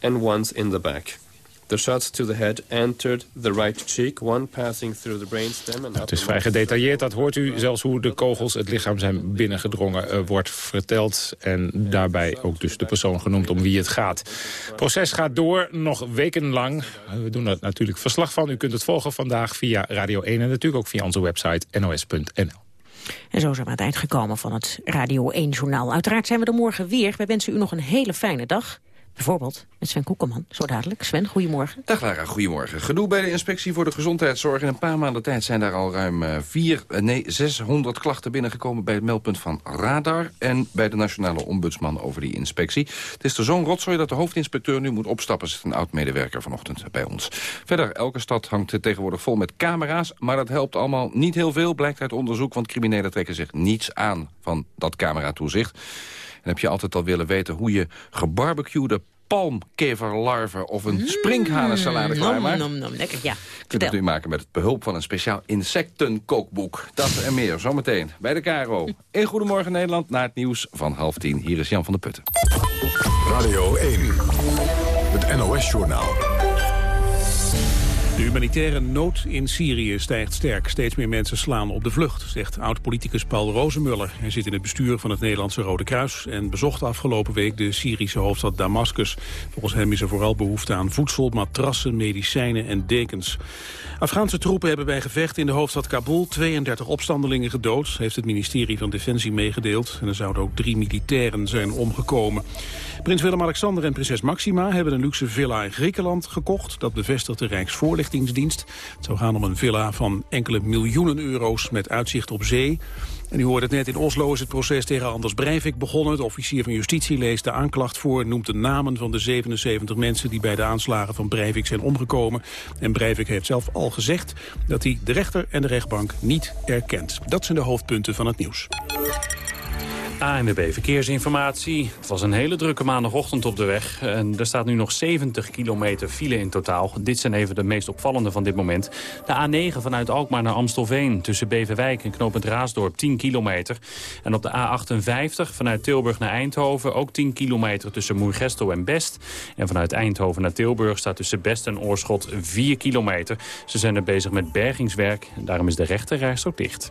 and once in the back. The shots to the head entered the right cheek, one passing through the brainstem. And het is vrij gedetailleerd, dat hoort u. Zelfs hoe de kogels het lichaam zijn binnengedrongen uh, wordt verteld. En daarbij ook dus de persoon genoemd om wie het gaat. Het proces gaat door, nog wekenlang. We doen er natuurlijk verslag van. U kunt het volgen vandaag via Radio 1 en natuurlijk ook via onze website nos.nl. En zo zijn we aan het eind gekomen van het Radio 1-journaal. Uiteraard zijn we er morgen weer. Wij wensen u nog een hele fijne dag. Bijvoorbeeld met Sven Koekeman, zo dadelijk. Sven, goedemorgen. Dag Lara, goedemorgen. Gedoe bij de inspectie voor de gezondheidszorg. In een paar maanden tijd zijn daar al ruim 4, nee, 600 klachten binnengekomen... bij het meldpunt van Radar en bij de nationale ombudsman over die inspectie. Het is er zo'n rotzooi dat de hoofdinspecteur nu moet opstappen. Zit een oud-medewerker vanochtend bij ons. Verder, elke stad hangt tegenwoordig vol met camera's... maar dat helpt allemaal niet heel veel, blijkt uit onderzoek... want criminelen trekken zich niets aan van dat cameratoezicht. En heb je altijd al willen weten hoe je gebarbecuede palmkeverlarven of een sprinkhanensalade klaarmaakt? Nom, nom, nom, lekker, ja. Kunt het nu maken met het behulp van een speciaal insectenkookboek. Dat en meer, zometeen bij de KRO. In Goedemorgen Nederland, naar het nieuws van half tien. Hier is Jan van der Putten. Radio 1, het NOS-journaal. De humanitaire nood in Syrië stijgt sterk. Steeds meer mensen slaan op de vlucht, zegt oud-politicus Paul Rozenmuller. Hij zit in het bestuur van het Nederlandse Rode Kruis... en bezocht afgelopen week de Syrische hoofdstad Damascus. Volgens hem is er vooral behoefte aan voedsel, matrassen, medicijnen en dekens. Afghaanse troepen hebben bij gevecht in de hoofdstad Kabul 32 opstandelingen gedood, heeft het ministerie van Defensie meegedeeld. En er zouden ook drie militairen zijn omgekomen. Prins Willem-Alexander en prinses Maxima hebben een luxe villa in Griekenland gekocht. Dat bevestigt de Rijksvoorlichtingsdienst. Het zou gaan om een villa van enkele miljoenen euro's met uitzicht op zee. En u hoorde het net, in Oslo is het proces tegen Anders Breivik begonnen. De officier van justitie leest de aanklacht voor... noemt de namen van de 77 mensen die bij de aanslagen van Breivik zijn omgekomen. En Breivik heeft zelf al gezegd dat hij de rechter en de rechtbank niet erkent. Dat zijn de hoofdpunten van het nieuws. ANWB Verkeersinformatie. Het was een hele drukke maandagochtend op de weg. En er staat nu nog 70 kilometer file in totaal. Dit zijn even de meest opvallende van dit moment. De A9 vanuit Alkmaar naar Amstelveen tussen Beverwijk en Knopend Raasdorp 10 kilometer. En op de A58 vanuit Tilburg naar Eindhoven ook 10 kilometer tussen Moergestel en Best. En vanuit Eindhoven naar Tilburg staat tussen Best en Oorschot 4 kilometer. Ze zijn er bezig met bergingswerk. Daarom is de rechterreis ook dicht.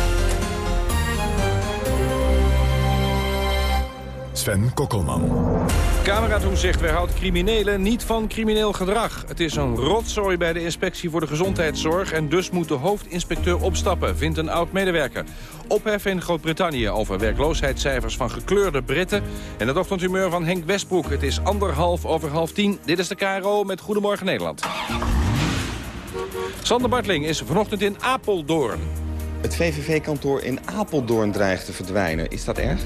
Sven Kokkelman. Camera toezicht weerhoudt criminelen niet van crimineel gedrag. Het is een rotzooi bij de inspectie voor de gezondheidszorg... en dus moet de hoofdinspecteur opstappen, vindt een oud-medewerker. Ophef in Groot-Brittannië over werkloosheidscijfers van gekleurde Britten... en het ochtendhumeur van Henk Westbroek. Het is anderhalf over half tien. Dit is de KRO met Goedemorgen Nederland. Sander Bartling is vanochtend in Apeldoorn. Het VVV-kantoor in Apeldoorn dreigt te verdwijnen. Is dat erg?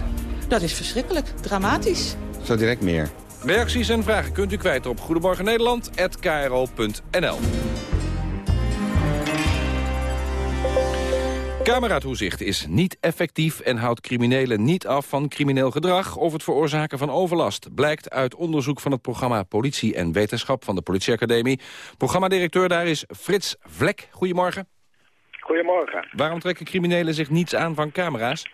Dat is verschrikkelijk, dramatisch. Zo direct meer. Reacties en vragen kunt u kwijt op Goedemorgen Nederland@kro.nl. Cameratoezicht is niet effectief en houdt criminelen niet af van crimineel gedrag of het veroorzaken van overlast. Blijkt uit onderzoek van het programma Politie en Wetenschap van de Politieacademie. Programmadirecteur daar is Frits Vlek. Goedemorgen. Goedemorgen. Waarom trekken criminelen zich niets aan van camera's?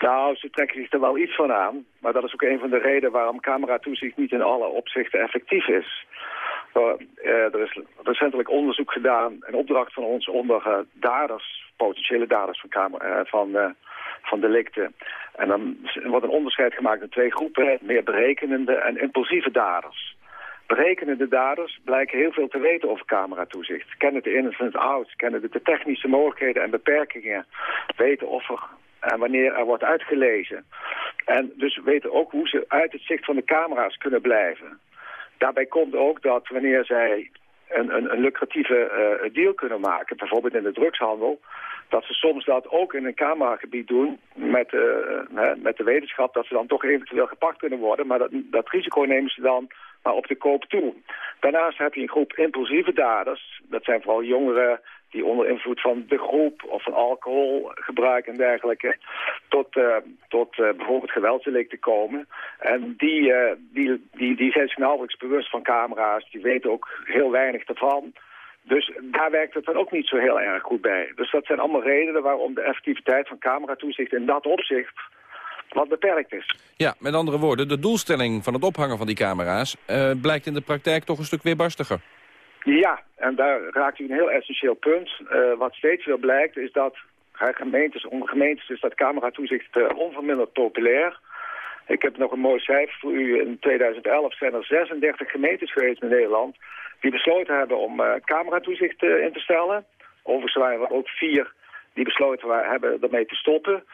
Nou, ze trekken zich er wel iets van aan. Maar dat is ook een van de redenen waarom cameratoezicht niet in alle opzichten effectief is. Uh, er is recentelijk onderzoek gedaan, een opdracht van ons onder uh, daders, potentiële daders van, kamer, uh, van, van delicten. En dan wordt een onderscheid gemaakt in twee groepen, meer berekenende en impulsieve daders. Berekenende daders blijken heel veel te weten over cameratoezicht. Kennen de ins en outs, kennen de technische mogelijkheden en beperkingen. Weten of er en wanneer er wordt uitgelezen. En dus weten ook hoe ze uit het zicht van de camera's kunnen blijven. Daarbij komt ook dat wanneer zij een, een, een lucratieve uh, deal kunnen maken, bijvoorbeeld in de drugshandel, dat ze soms dat ook in een cameragebied doen met, uh, met de wetenschap dat ze dan toch eventueel gepakt kunnen worden, maar dat, dat risico nemen ze dan maar op de koop toe. Daarnaast heb je een groep impulsieve daders, dat zijn vooral jongeren die onder invloed van de groep of van alcoholgebruik en dergelijke tot, uh, tot uh, bijvoorbeeld geweldsdelicten komen. En die, uh, die, die, die zijn zich nauwelijks bewust van camera's, die weten ook heel weinig ervan. Dus daar werkt het dan ook niet zo heel erg goed bij. Dus dat zijn allemaal redenen waarom de effectiviteit van cameratoezicht in dat opzicht wat beperkt is. Ja, met andere woorden, de doelstelling van het ophangen van die camera's blijkt in de praktijk toch een stuk weerbarstiger. Ja, en daar raakt u een heel essentieel punt. Uh, wat steeds weer blijkt is dat gemeentes, onder gemeentes is dat cameratoezicht uh, onverminderd populair. Ik heb nog een mooi cijfer voor u. In 2011 zijn er 36 gemeentes geweest in Nederland die besloten hebben om uh, cameratoezicht in te stellen. Overigens waren er ook vier die besloten hebben ermee te stoppen.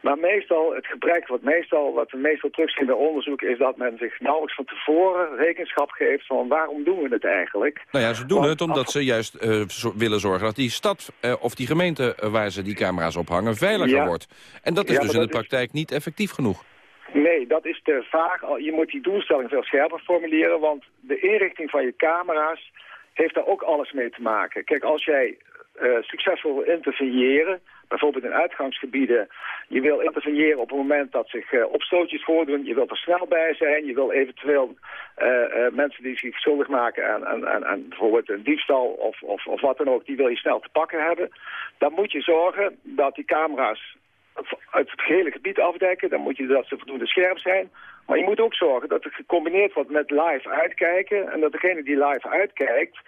Maar meestal, het gebrek wat, meestal, wat we meestal terugzien bij onderzoek... is dat men zich nauwelijks van tevoren rekenschap geeft van waarom doen we het eigenlijk. Nou ja, ze doen het omdat ze juist uh, willen zorgen dat die stad uh, of die gemeente... Uh, waar ze die camera's ophangen veiliger ja. wordt. En dat is ja, dus in de praktijk is... niet effectief genoeg. Nee, dat is te vaag. Je moet die doelstelling veel scherper formuleren... want de inrichting van je camera's heeft daar ook alles mee te maken. Kijk, als jij succesvol wil interveneren bijvoorbeeld in uitgangsgebieden. Je wil interveneren op het moment dat zich uh, opstootjes voordoen. Je wil er snel bij zijn. Je wil eventueel mensen die zich schuldig maken aan, aan, aan, aan, bijvoorbeeld een diefstal of, of, of wat dan ook, die wil je snel te pakken hebben. Dan moet je zorgen dat die camera's uit het gehele gebied afdekken. Dan moet je dat ze voldoende scherp zijn. Maar je moet ook zorgen dat het gecombineerd wordt met live uitkijken. En dat degene die live uitkijkt...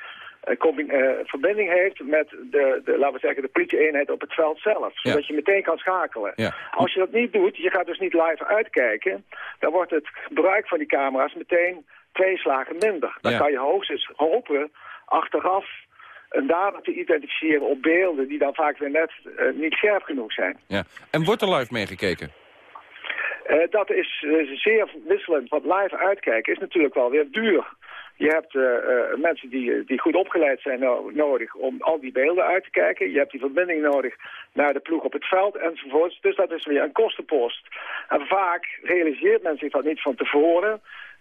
Uh, verbinding heeft met de, de, laten we zeggen, de politieeenheid op het veld zelf. Zodat je meteen kan schakelen. Als je dat niet doet, je gaat dus niet live uitkijken, dan wordt het gebruik van die camera's meteen twee slagen minder. Dan kan je hoogstens hopen achteraf een dader te identificeren op beelden die dan vaak weer net uh, niet scherp genoeg zijn. Ja. En wordt er live meegekeken? Uh, dat is uh, zeer wisselend, want live uitkijken is natuurlijk wel weer duur. Je hebt mensen die, die goed opgeleid zijn no nodig om al die beelden uit te kijken. Je hebt die verbinding nodig naar de ploeg op het veld enzovoorts. Dus dat is weer een kostenpost. En vaak realiseert men zich dat niet van tevoren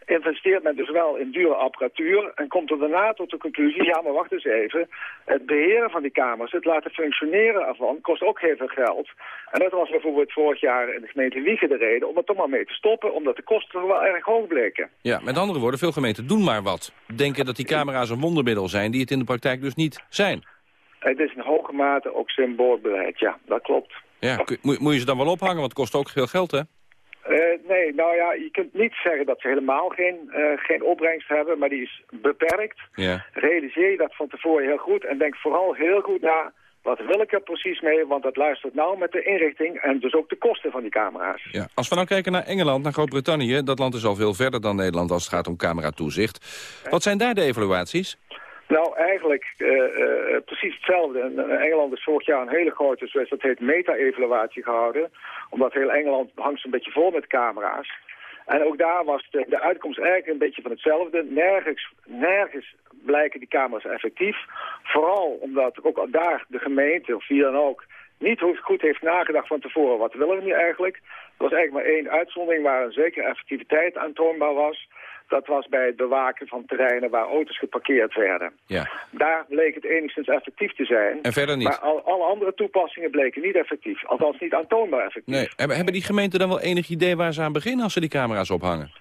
investeert men dus wel in dure apparatuur en komt er daarna tot de conclusie, ja maar wacht eens even, het beheren van die kamers, het laten functioneren ervan, kost ook heel veel geld. En dat was bijvoorbeeld vorig jaar in de gemeente Wiegen de reden om er toch maar mee te stoppen, omdat de kosten wel erg hoog bleken. Ja, met andere woorden, veel gemeenten doen maar wat. Denken dat die camera's een wondermiddel zijn die het in de praktijk dus niet zijn. Het is in hoge mate ook symboolbeleid, ja, dat klopt. Ja, moet je ze dan wel ophangen, want het kost ook veel geld, hè? Uh, nee, nou ja, je kunt niet zeggen dat ze helemaal geen, uh, geen opbrengst hebben, maar die is beperkt. Ja. Realiseer je dat van tevoren heel goed en denk vooral heel goed na, wat wil ik er precies mee, want dat luistert nou met de inrichting en dus ook de kosten van die camera's. Ja. Als we nou kijken naar Engeland, naar Groot-Brittannië, dat land is al veel verder dan Nederland als het gaat om cameratoezicht. Wat zijn daar de evaluaties? Nou, eigenlijk uh, uh, precies hetzelfde. In Engeland is vorig jaar een hele grote, zoals dat heet, meta-evaluatie gehouden. Omdat heel Engeland hangt een beetje vol met camera's. En ook daar was de, de uitkomst eigenlijk een beetje van hetzelfde. Nergens, nergens blijken die camera's effectief. Vooral omdat ook daar de gemeente, of wie dan ook, niet goed heeft nagedacht van tevoren. Wat willen we nu eigenlijk? Er was eigenlijk maar één uitzondering waar een zekere effectiviteit aantoonbaar was. Dat was bij het bewaken van terreinen waar auto's geparkeerd werden. Ja. Daar bleek het enigszins effectief te zijn. En verder niet? Maar al, alle andere toepassingen bleken niet effectief. Althans niet aantoonbaar effectief. Nee. Hebben die gemeenten dan wel enig idee waar ze aan beginnen als ze die camera's ophangen?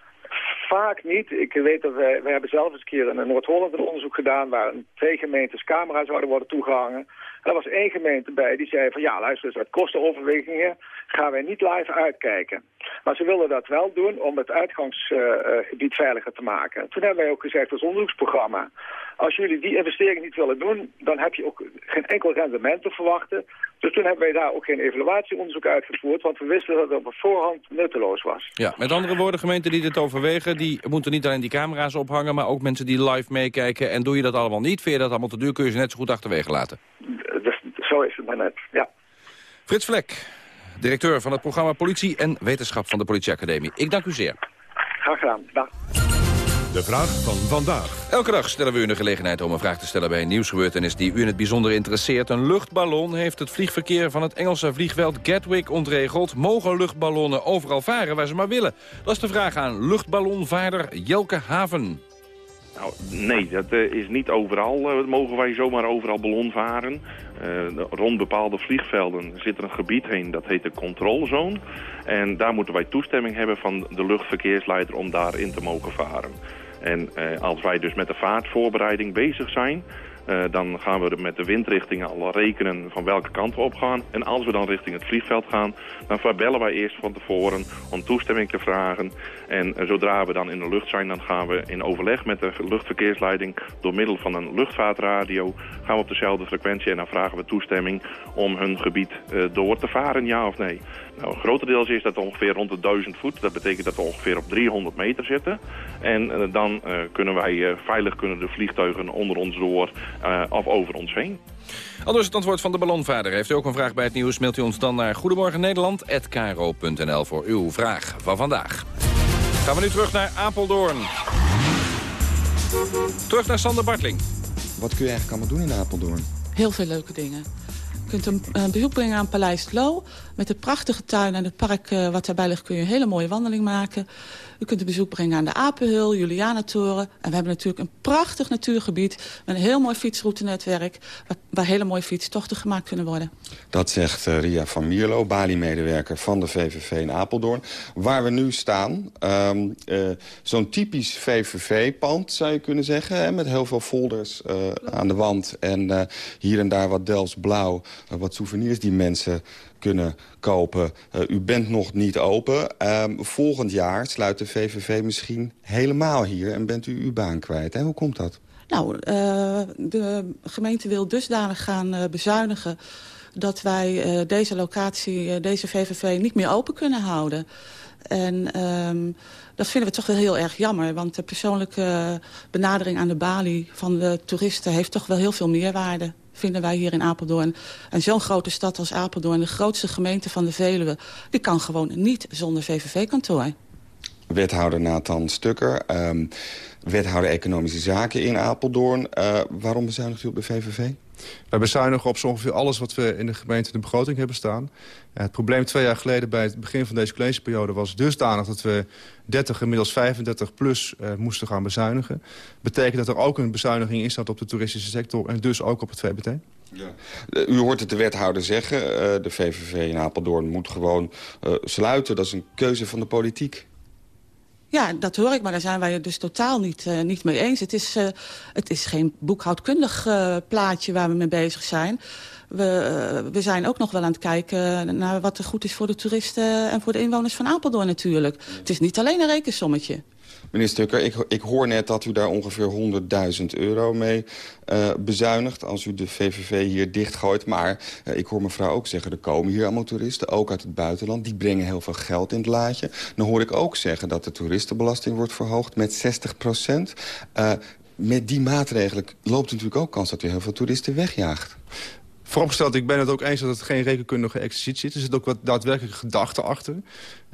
Vaak niet. Ik weet dat wij, wij hebben zelf eens een keer in Noord-Holland een onderzoek gedaan... waar twee gemeentes camera's zouden worden toegehangen. Er was één gemeente bij die zei van ja, luister eens, uit kostenoverwegingen gaan wij niet live uitkijken. Maar ze wilden dat wel doen om het uitgangsgebied veiliger te maken. Toen hebben wij ook gezegd als onderzoeksprogramma... als jullie die investering niet willen doen... dan heb je ook geen enkel rendement te verwachten. Dus toen hebben wij daar ook geen evaluatieonderzoek uitgevoerd... want we wisten dat het op voorhand nutteloos was. Ja, met andere woorden, gemeenten die dit overwegen... die moeten niet alleen die camera's ophangen... maar ook mensen die live meekijken. En doe je dat allemaal niet, vind je dat allemaal te duur... kun je ze net zo goed achterwege laten. Zo is het maar net, ja. Frits Vlek, directeur van het programma Politie en Wetenschap van de Politieacademie. Ik dank u zeer. Graag gedaan. Dag. De vraag van vandaag. Elke dag stellen we u de gelegenheid om een vraag te stellen bij een nieuwsgebeurtenis die u in het bijzonder interesseert. Een luchtballon heeft het vliegverkeer van het Engelse vliegveld Gatwick ontregeld. Mogen luchtballonnen overal varen waar ze maar willen? Dat is de vraag aan luchtballonvaarder Jelke Haven. Nou, nee, dat uh, is niet overal. Uh, mogen wij zomaar overal ballon varen. Uh, rond bepaalde vliegvelden zit er een gebied heen, dat heet de controlzone. En daar moeten wij toestemming hebben van de luchtverkeersleider om daarin te mogen varen. En als wij dus met de vaartvoorbereiding bezig zijn... Uh, dan gaan we met de windrichtingen al rekenen van welke kant we op gaan. En als we dan richting het vliegveld gaan, dan verbellen wij eerst van tevoren om toestemming te vragen. En uh, zodra we dan in de lucht zijn, dan gaan we in overleg met de luchtverkeersleiding door middel van een luchtvaartradio gaan we op dezelfde frequentie en dan vragen we toestemming om hun gebied uh, door te varen, ja of nee. Nou, grotendeels is dat ongeveer rond de 1000 voet. Dat betekent dat we ongeveer op 300 meter zitten. En dan kunnen wij veilig kunnen de vliegtuigen onder ons door uh, of over ons heen. Al dus het antwoord van de ballonvader. Heeft u ook een vraag bij het nieuws, mailt u ons dan naar goedemorgennederland.kro.nl voor uw vraag van vandaag. Gaan we nu terug naar Apeldoorn. Terug naar Sander Bartling. Wat kun je eigenlijk allemaal doen in Apeldoorn? Heel veel leuke dingen. Kunt een, bezoek brengen aan Paleis Lo. Met de prachtige tuin en het park uh, wat daarbij ligt kun je een hele mooie wandeling maken. U kunt een bezoek brengen aan de Apenhul, Julianatoren. En we hebben natuurlijk een prachtig natuurgebied... met een heel mooi fietsroutenetwerk... waar, waar hele mooie fietstochten gemaakt kunnen worden. Dat zegt uh, Ria van Mierlo, Bali-medewerker van de VVV in Apeldoorn. Waar we nu staan, um, uh, zo'n typisch VVV-pand zou je kunnen zeggen... Hè, met heel veel folders uh, aan de wand en hier en daar wat Delfts blauw... wat souvenirs die mensen kunnen kopen. U bent nog niet open. Uh, volgend jaar sluit de VVV misschien helemaal hier... en bent u uw baan kwijt. Hè? Hoe komt dat? Nou, uh, de gemeente wil dusdanig gaan uh, bezuinigen... dat wij deze locatie, deze VVV, niet meer open kunnen houden. En um, dat vinden we toch wel heel erg jammer. Want de persoonlijke benadering aan de balie van de toeristen... heeft toch wel heel veel meerwaarde vinden wij hier in Apeldoorn. En zo'n grote stad als Apeldoorn, de grootste gemeente van de Veluwe... die kan gewoon niet zonder VVV-kantoor. Wethouder Nathan Stukker, um, wethouder Economische Zaken in Apeldoorn. Uh, waarom bezuinigt u op de VVV? Wij bezuinigen op zo ongeveer alles wat we in de gemeente de begroting hebben staan. Het probleem twee jaar geleden bij het begin van deze collegeperiode was dusdanig dat we 30, inmiddels 35 plus uh, moesten gaan bezuinigen. Betekent dat er ook een bezuiniging in staat op de toeristische sector en dus ook op het VBT? Ja. U hoort het de wethouder zeggen, uh, de VVV in Apeldoorn moet gewoon uh, sluiten. Dat is een keuze van de politiek. Ja, dat hoor ik, maar daar zijn wij het dus totaal niet, uh, niet mee eens. Het is, uh, het is geen boekhoudkundig uh, plaatje waar we mee bezig zijn. We, we zijn ook nog wel aan het kijken naar wat er goed is voor de toeristen... en voor de inwoners van Apeldoorn natuurlijk. Het is niet alleen een rekensommetje. Meneer Stukker, ik, ik hoor net dat u daar ongeveer 100.000 euro mee uh, bezuinigt... als u de VVV hier dichtgooit. Maar uh, ik hoor mevrouw ook zeggen, er komen hier allemaal toeristen... ook uit het buitenland, die brengen heel veel geld in het laadje. Dan hoor ik ook zeggen dat de toeristenbelasting wordt verhoogd met 60 procent. Uh, met die maatregelen loopt natuurlijk ook kans dat u heel veel toeristen wegjaagt. Vooropgesteld, ik ben het ook eens dat het geen rekenkundige exercitie is. Er zit ook wat daadwerkelijke gedachte achter.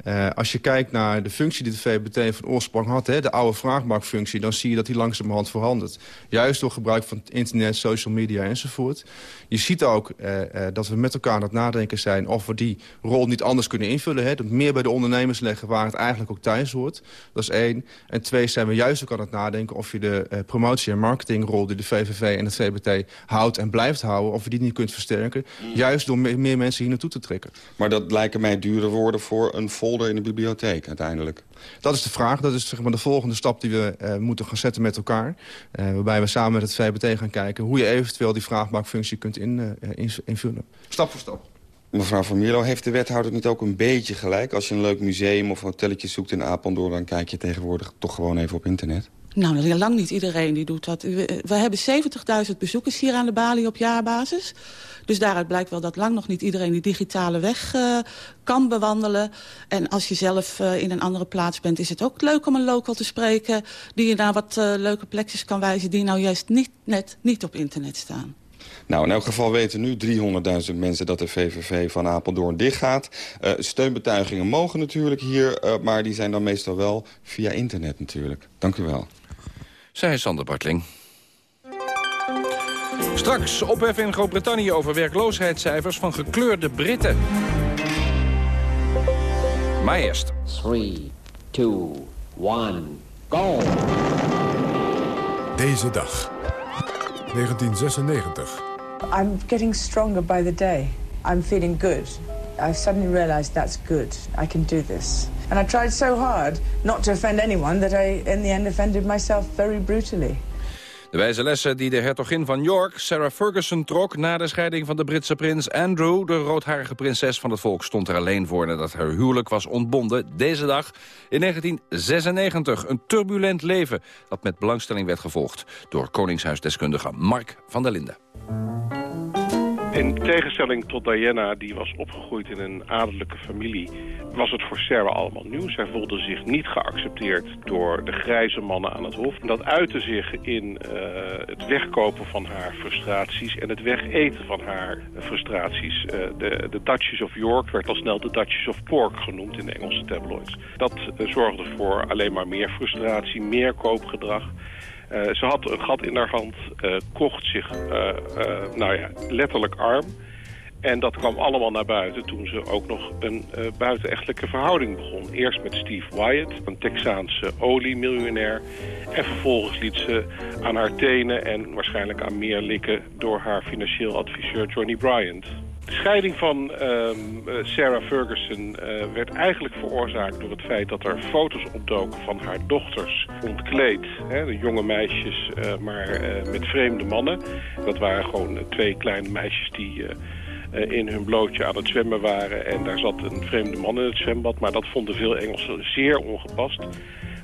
Uh, als je kijkt naar de functie die de VBT van oorsprong had... Hè, de oude vraagbankfunctie, dan zie je dat die langzamerhand verandert. Juist door gebruik van internet, social media enzovoort. Je ziet ook uh, uh, dat we met elkaar aan het nadenken zijn... of we die rol niet anders kunnen invullen. Hè, dat meer bij de ondernemers leggen waar het eigenlijk ook thuis hoort. Dat is één. En twee zijn we juist ook aan het nadenken... of je de promotie- en marketingrol die de VVV en het VBT houdt en blijft houden... of we die niet kunt versterken. Juist door meer, meer mensen hier naartoe te trekken. Maar dat lijken mij dure woorden voor een folder in de bibliotheek uiteindelijk. Dat is de vraag. Dat is zeg maar, de volgende stap die we uh, moeten gaan zetten met elkaar. Uh, waarbij we samen met het VBT gaan kijken... hoe je eventueel die vraagbankfunctie kunt in, uh, invullen. Stap voor stap. Mevrouw Van Mierlo, heeft de wethouder niet ook een beetje gelijk? Als je een leuk museum of hotelletje zoekt in Apeldoorn... dan kijk je tegenwoordig toch gewoon even op internet? Nou, lang niet iedereen die doet dat. We, we hebben 70.000 bezoekers hier aan de balie op jaarbasis. Dus daaruit blijkt wel dat lang nog niet iedereen die digitale weg uh, kan bewandelen. En als je zelf uh, in een andere plaats bent, is het ook leuk om een local te spreken... die je naar wat leuke plekjes kan wijzen die nou juist niet, net niet op internet staan. Nou, in elk geval weten nu 300.000 mensen dat de VVV van Apeldoorn dichtgaat. Uh, steunbetuigingen mogen natuurlijk hier, maar die zijn dan meestal wel via internet natuurlijk. Dank u wel. Zij Sander Bartling. Straks ophef in Groot-Brittannië over werkloosheidscijfers van gekleurde Britten. Maar eerst. 3, 2, 1, go! Deze dag. 1996. I'm getting stronger by the day. I'm feeling good. I suddenly realized that's good. I can do this. And I tried so hard not to offend anyone that I, in the end, offended myself very brutally. De wijze lessen die de hertogin van York, Sarah Ferguson, trok... na de scheiding van de Britse prins Andrew... de roodharige prinses van het volk stond er alleen voor... nadat haar huwelijk was ontbonden deze dag in 1996. Een turbulent leven dat met belangstelling werd gevolgd... door koningshuisdeskundige Mark van der Linden. In tegenstelling tot Diana, die was opgegroeid in een adellijke familie... was het voor Sarah allemaal nieuw. Zij voelde zich niet geaccepteerd door de grijze mannen aan het hof. Dat uitte zich in uh, het wegkopen van haar frustraties... en het wegeten van haar frustraties. Uh, de, de Duchess of York werd al snel de Duchess of Pork genoemd in de Engelse tabloids. Dat uh, zorgde voor alleen maar meer frustratie, meer koopgedrag... Uh, ze had een gat in haar hand, uh, kocht zich uh, nou ja, letterlijk arm. En dat kwam allemaal naar buiten toen ze ook nog een buitenechtelijke verhouding begon. Eerst met Steve Wyatt, een Texaanse oliemiljonair. En vervolgens liet ze aan haar tenen en waarschijnlijk aan meer likken... door haar financieel adviseur Johnny Bryant. De scheiding van um, Sarah Ferguson uh, werd eigenlijk veroorzaakt door het feit dat er foto's opdoken van haar dochters ontkleed. Hè, de jonge meisjes, uh, maar met vreemde mannen. Dat waren gewoon twee kleine meisjes die in hun blootje aan het zwemmen waren. En daar zat een vreemde man in het zwembad, maar dat vonden veel Engelsen zeer ongepast.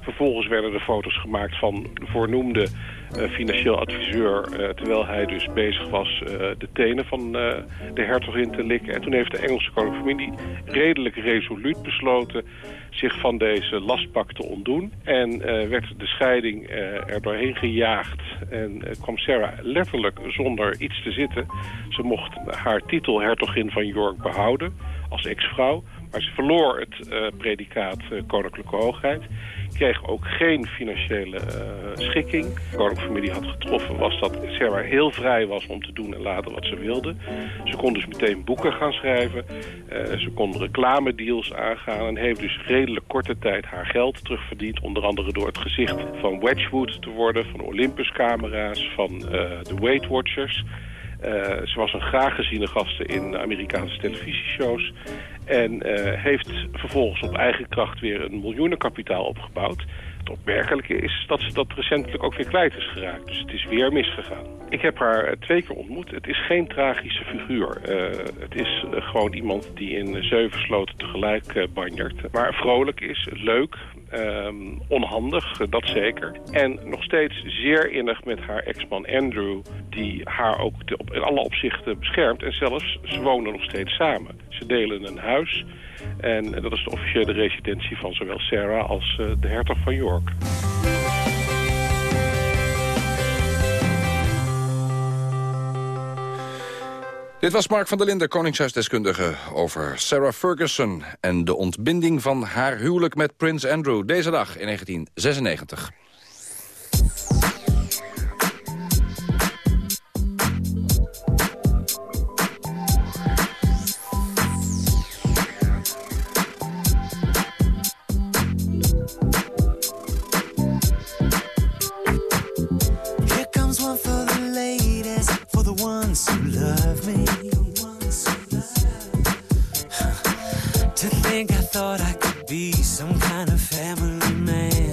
Vervolgens werden er foto's gemaakt van de voornoemde uh, financieel adviseur... Uh, terwijl hij dus bezig was uh, de tenen van de hertogin te likken. En toen heeft de Engelse koninklijke familie redelijk resoluut besloten... zich van deze lastpak te ontdoen. En werd de scheiding er doorheen gejaagd. En kwam Sarah letterlijk zonder iets te zitten. Ze mocht haar titel hertogin van York behouden als ex-vrouw... Maar ze verloor het predicaat koninklijke hoogheid. Kreeg ook geen financiële uh, schikking. De koninklijke had getroffen was dat Sarah heel vrij was om te doen en laten wat ze wilde. Ze kon dus meteen boeken gaan schrijven. ze kon reclamedeals aangaan. En heeft dus redelijk korte tijd haar geld terugverdiend. Onder andere door het gezicht van Wedgwood te worden. Van Olympuscamera's. Van de Weight Watchers. Uh, ze was een graag geziene gasten in Amerikaanse televisieshows. En uh, heeft vervolgens op eigen kracht weer een miljoenenkapitaal opgebouwd. Het opmerkelijke is dat ze dat recentelijk ook weer kwijt is geraakt. Dus het is weer misgegaan. Ik heb haar twee keer ontmoet. Het is geen tragische figuur. Het is gewoon iemand die in zeven sloten tegelijk banjert. Maar vrolijk is, leuk, um, onhandig, dat zeker. En nog steeds zeer innig met haar ex-man Andrew... die haar ook op, in alle opzichten beschermt. En zelfs, ze wonen nog steeds samen. Ze delen een huis... En dat is de officiële residentie van zowel Sarah als uh, de hertog van York. Dit was Mark van der Linden, koningshuisdeskundige over Sarah Ferguson... en de ontbinding van haar huwelijk met prins Andrew deze dag in 1996. Thought I could be some kind of family man.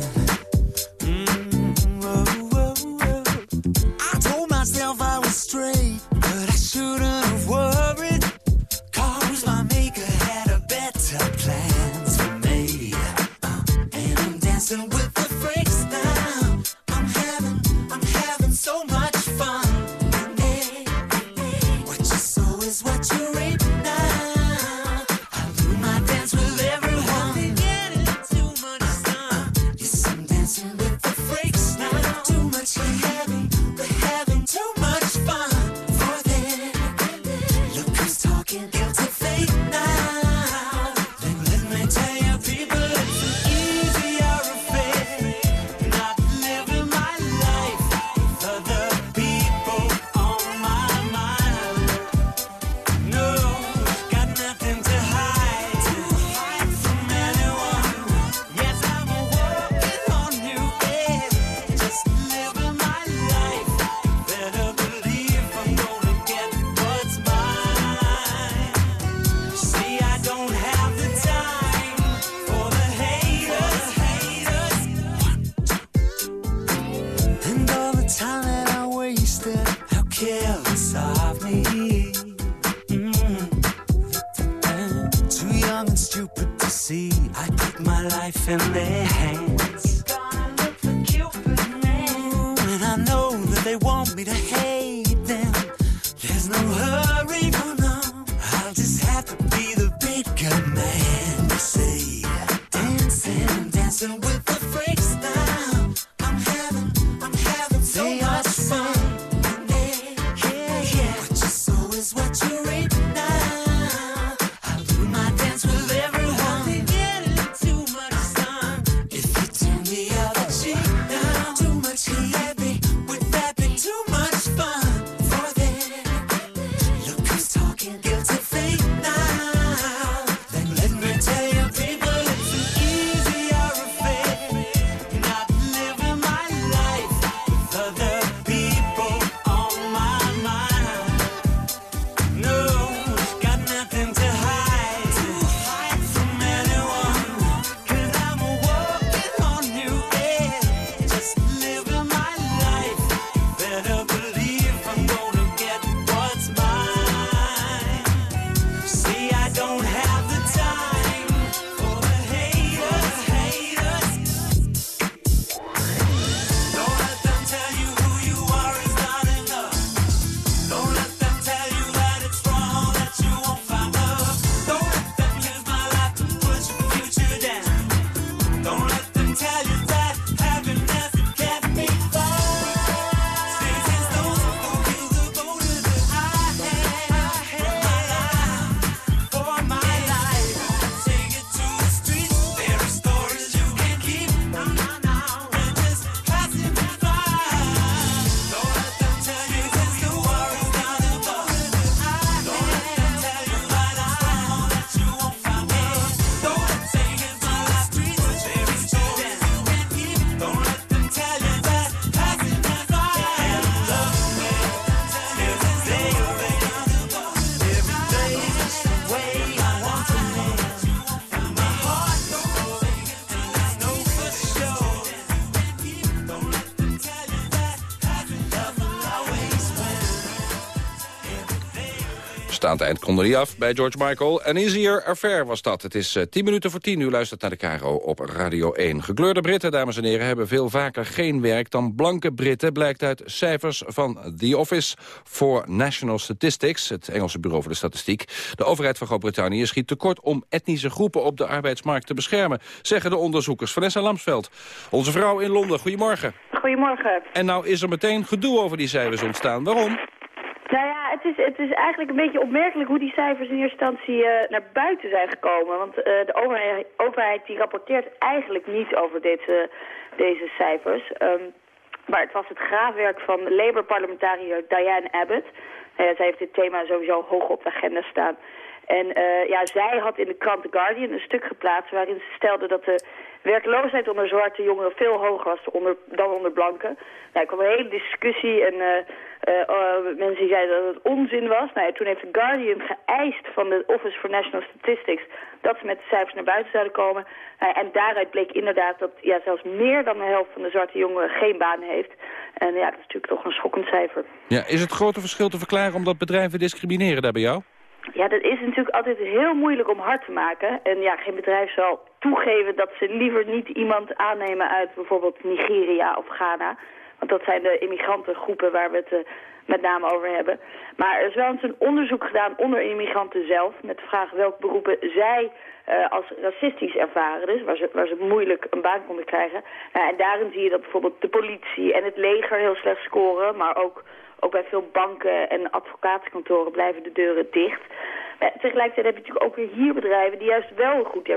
Staand eind kon er niet af bij George Michael. En Easier Affair was dat. Het is uh, 10 minuten voor 10. U luistert naar de Caro op Radio 1. Gekleurde Britten, dames en heren, hebben veel vaker geen werk dan blanke Britten... blijkt uit cijfers van The Office for National Statistics... het Engelse bureau voor de statistiek. De overheid van Groot-Brittannië schiet tekort om etnische groepen op de arbeidsmarkt te beschermen... zeggen de onderzoekers. Vanessa Lamsveld, onze vrouw in Londen. Goedemorgen. Goedemorgen. En nou is er meteen gedoe over die cijfers ontstaan. Waarom? Nou ja, het is, het is eigenlijk een beetje opmerkelijk hoe die cijfers in eerste instantie uh, naar buiten zijn gekomen. Want uh, de overheid, die rapporteert eigenlijk niet over deze, deze cijfers. Um, maar het was het graafwerk van Labour-parlementariër Diane Abbott. Uh, zij heeft dit thema sowieso hoog op de agenda staan. En ja, zij had in de krant The Guardian een stuk geplaatst waarin ze stelde dat de werkloosheid onder zwarte jongeren veel hoger was onder, dan onder blanken. Nou, kwam een hele discussie en mensen die zeiden dat het onzin was. Nou, ja, toen heeft The Guardian geëist van de Office for National Statistics dat ze met de cijfers naar buiten zouden komen. en daaruit bleek inderdaad dat ja, zelfs meer dan de helft van de zwarte jongeren geen baan heeft. En ja, dat is natuurlijk toch een schokkend cijfer. Ja, is het grote verschil te verklaren omdat bedrijven discrimineren daar bij jou? Ja, dat is natuurlijk altijd heel moeilijk om hard te maken. En ja, geen bedrijf zal toegeven dat ze liever niet iemand aannemen uit bijvoorbeeld Nigeria of Ghana. Want dat zijn de immigrantengroepen waar we het uh, met name over hebben. Maar er is wel eens een onderzoek gedaan onder immigranten zelf... met de vraag welke beroepen zij uh, als racistisch ervaren. Dus waar ze, moeilijk een baan konden krijgen. Nou, en daarin zie je dat bijvoorbeeld de politie en het leger heel slecht scoren... maar ook ook bij veel banken en advocatenkantoren blijven de deuren dicht. Maar tegelijkertijd heb je natuurlijk ook weer hier bedrijven die juist wel een goed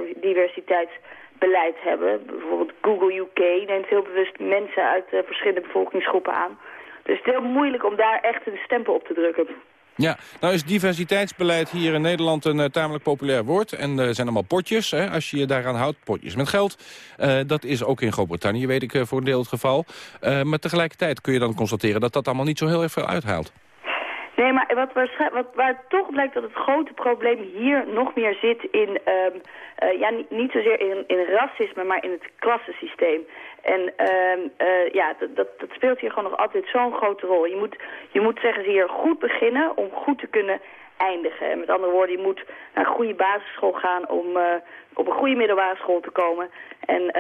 diversiteitsbeleid hebben. Bijvoorbeeld Google UK neemt heel bewust mensen uit uh, verschillende bevolkingsgroepen aan. Dus het is heel moeilijk om daar echt een stempel op te drukken. Ja, nou is diversiteitsbeleid hier in Nederland een uh, tamelijk populair woord. En er zijn allemaal potjes, hè, als je je daaraan houdt, potjes met geld. Dat is ook in Groot-Brittannië, weet ik, voor een deel het geval. maar tegelijkertijd kun je dan constateren dat dat allemaal niet zo heel erg veel uithaalt. Nee, maar wat, wat, waar toch blijkt dat het grote probleem hier nog meer zit in, um, uh, ja, niet, zozeer in, in racisme, maar in het klassensysteem. En uh, uh, ja, dat, dat, speelt hier gewoon nog altijd zo'n grote rol. Je moet, je moet zeggen ze hier goed beginnen om goed te kunnen eindigen. En met andere woorden, je moet naar een goede basisschool gaan om uh, op een goede middelbare school te komen. En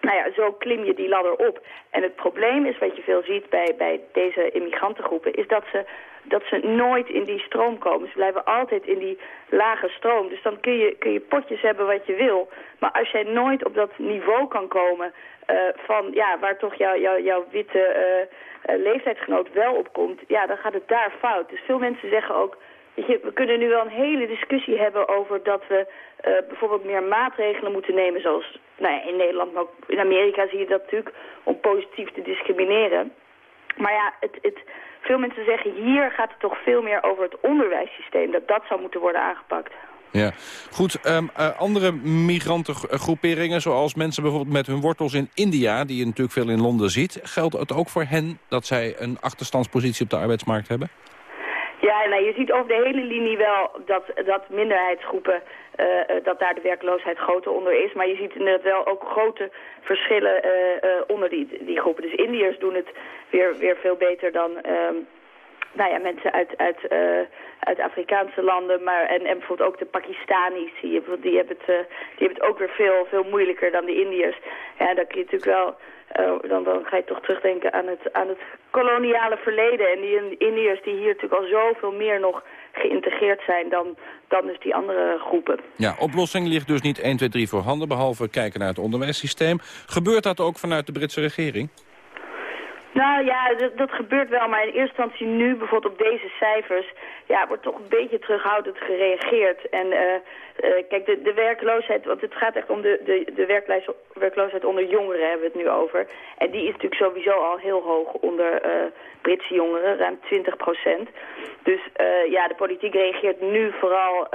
nou ja, zo klim je die ladder op. En het probleem is, wat je veel ziet bij, bij deze immigrantengroepen... is dat ze, dat ze nooit in die stroom komen. Ze blijven altijd in die lage stroom. Dus dan kun je, kun je potjes hebben wat je wil. Maar als jij nooit op dat niveau kan komen... Uh, van ja, waar toch jou, jou, jouw witte uh, uh, leeftijdsgenoot wel op komt... ja, dan gaat het daar fout. Dus veel mensen zeggen ook... Weet je, we kunnen nu wel een hele discussie hebben over dat we bijvoorbeeld meer maatregelen moeten nemen, zoals nou ja, in Nederland, maar ook in Amerika zie je dat natuurlijk, om positief te discrimineren. Maar ja, het, het, veel mensen zeggen hier gaat het toch veel meer over het onderwijssysteem, dat dat zou moeten worden aangepakt. Ja, goed. Um, uh, andere migrantengroeperingen, zoals mensen bijvoorbeeld met hun wortels in India... die je natuurlijk veel in Londen ziet, geldt het ook voor hen dat zij een achterstandspositie op de arbeidsmarkt hebben? Ja, nou, je ziet over de hele linie wel dat, dat minderheidsgroepen, dat daar de werkloosheid groter onder is. Maar je ziet inderdaad wel ook grote verschillen uh, onder die, die groepen. Dus Indiërs doen het weer, weer veel beter dan um, nou ja, mensen uit, uit, uit Afrikaanse landen. Maar, en, en bijvoorbeeld ook de Pakistanis, je, die, hebben het, die hebben het ook weer veel, veel moeilijker dan de Indiërs. Ja, dan kun je natuurlijk wel... Dan, dan ga je toch terugdenken aan het, aan het koloniale verleden. En die Indiërs die hier natuurlijk al zoveel meer nog geïntegreerd zijn dan, dan dus die andere groepen. Ja, oplossing ligt dus niet 1, 2, 3 voor handen, behalve kijken naar het onderwijssysteem. Gebeurt dat ook vanuit de Britse regering? Nou ja, dat, gebeurt wel, maar in eerste instantie nu bijvoorbeeld op deze cijfers... ja, wordt toch een beetje terughoudend gereageerd. En uh, kijk, de, de, werkloosheid, want het gaat echt om de, de, de werkloosheid onder jongeren hebben we het nu over. En die is natuurlijk sowieso al heel hoog onder uh, Britse jongeren, ruim 20 procent. Dus ja, de politiek reageert nu vooral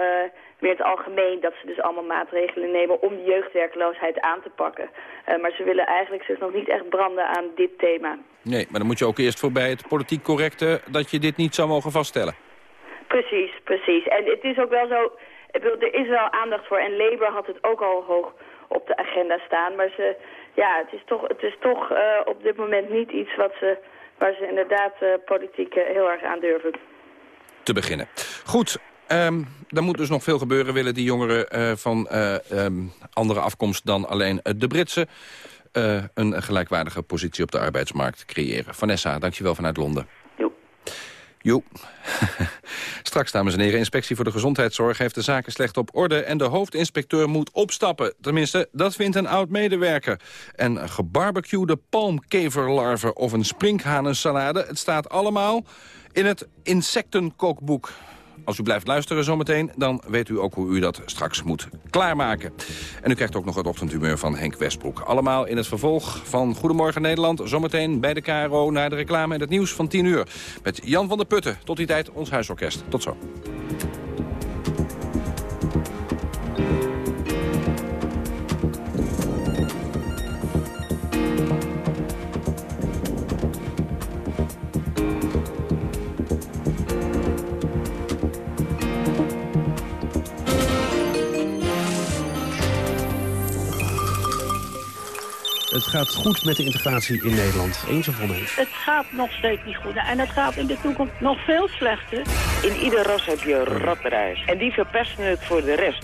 meer het algemeen dat ze dus allemaal maatregelen nemen om de jeugdwerkloosheid aan te pakken. Uh, maar ze willen eigenlijk zich nog niet echt branden aan dit thema. Nee, maar dan moet je ook eerst voorbij het politiek correcte dat je dit niet zou mogen vaststellen. Precies, precies. En het is ook wel zo, er is wel aandacht voor en Labour had het ook al hoog op de agenda staan. Maar ze, ja, het is toch, het is toch uh, op dit moment niet iets wat ze, waar ze inderdaad uh, politiek heel erg aan durven. te beginnen. Goed, Um, er moet dus nog veel gebeuren, willen die jongeren uh, van uh, um, andere afkomst dan alleen uh, de Britse... een gelijkwaardige positie op de arbeidsmarkt creëren. Vanessa, dankjewel vanuit Londen. Jo. Jo. Straks, dames en heren, Inspectie voor de Gezondheidszorg heeft de zaken slecht op orde... en de hoofdinspecteur moet opstappen. Tenminste, dat vindt een oud-medewerker. En gebarbecuede palmkeverlarven of een sprinkhanensalade... het staat allemaal in het insectenkookboek. Als u blijft luisteren zometeen, dan weet u ook hoe u dat straks moet klaarmaken. En u krijgt ook nog het ochtendhumeur van Henk Westbroek. Allemaal in het vervolg van Goedemorgen Nederland. Zometeen bij de KRO naar de reclame en het nieuws van 10 uur. Met Jan van der Putten. Tot die tijd ons huisorkest. Tot zo. Gaat goed met de integratie in Nederland. Eens of oneens? Het gaat nog steeds niet goed. En het gaat in de toekomst nog veel slechter. In ieder ras heb je rotreis. En die verpesten het voor de rest.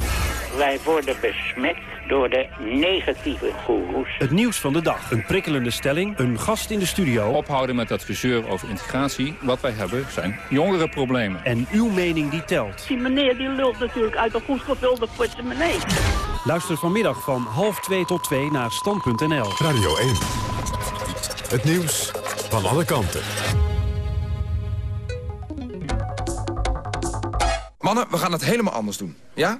Wij worden besmet door de negatieve goeroes. Het nieuws van de dag. Een prikkelende stelling. Een gast in de studio. Ophouden met dat gezeur over integratie. Wat wij hebben zijn jongerenproblemen. En uw mening die telt. Die meneer die lult natuurlijk uit een goed gevulde portemonnee. Luister vanmiddag van half 2 tot 2 naar stand.nl. Radio 1. Het nieuws van alle kanten. Mannen, we gaan het helemaal anders doen. Ja?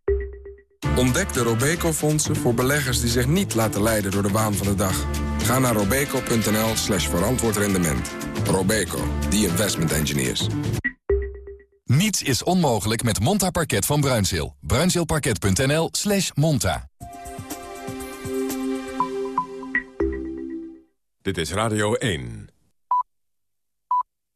Ontdek de Robeco-fondsen voor beleggers die zich niet laten leiden door de waan van de dag. Ga naar robeco.nl slash verantwoord rendement. Robeco, the investment engineers. Niets is onmogelijk met Monta Parket van Bruinzeel. Bruinzeelparket.nl slash monta. Dit is Radio 1.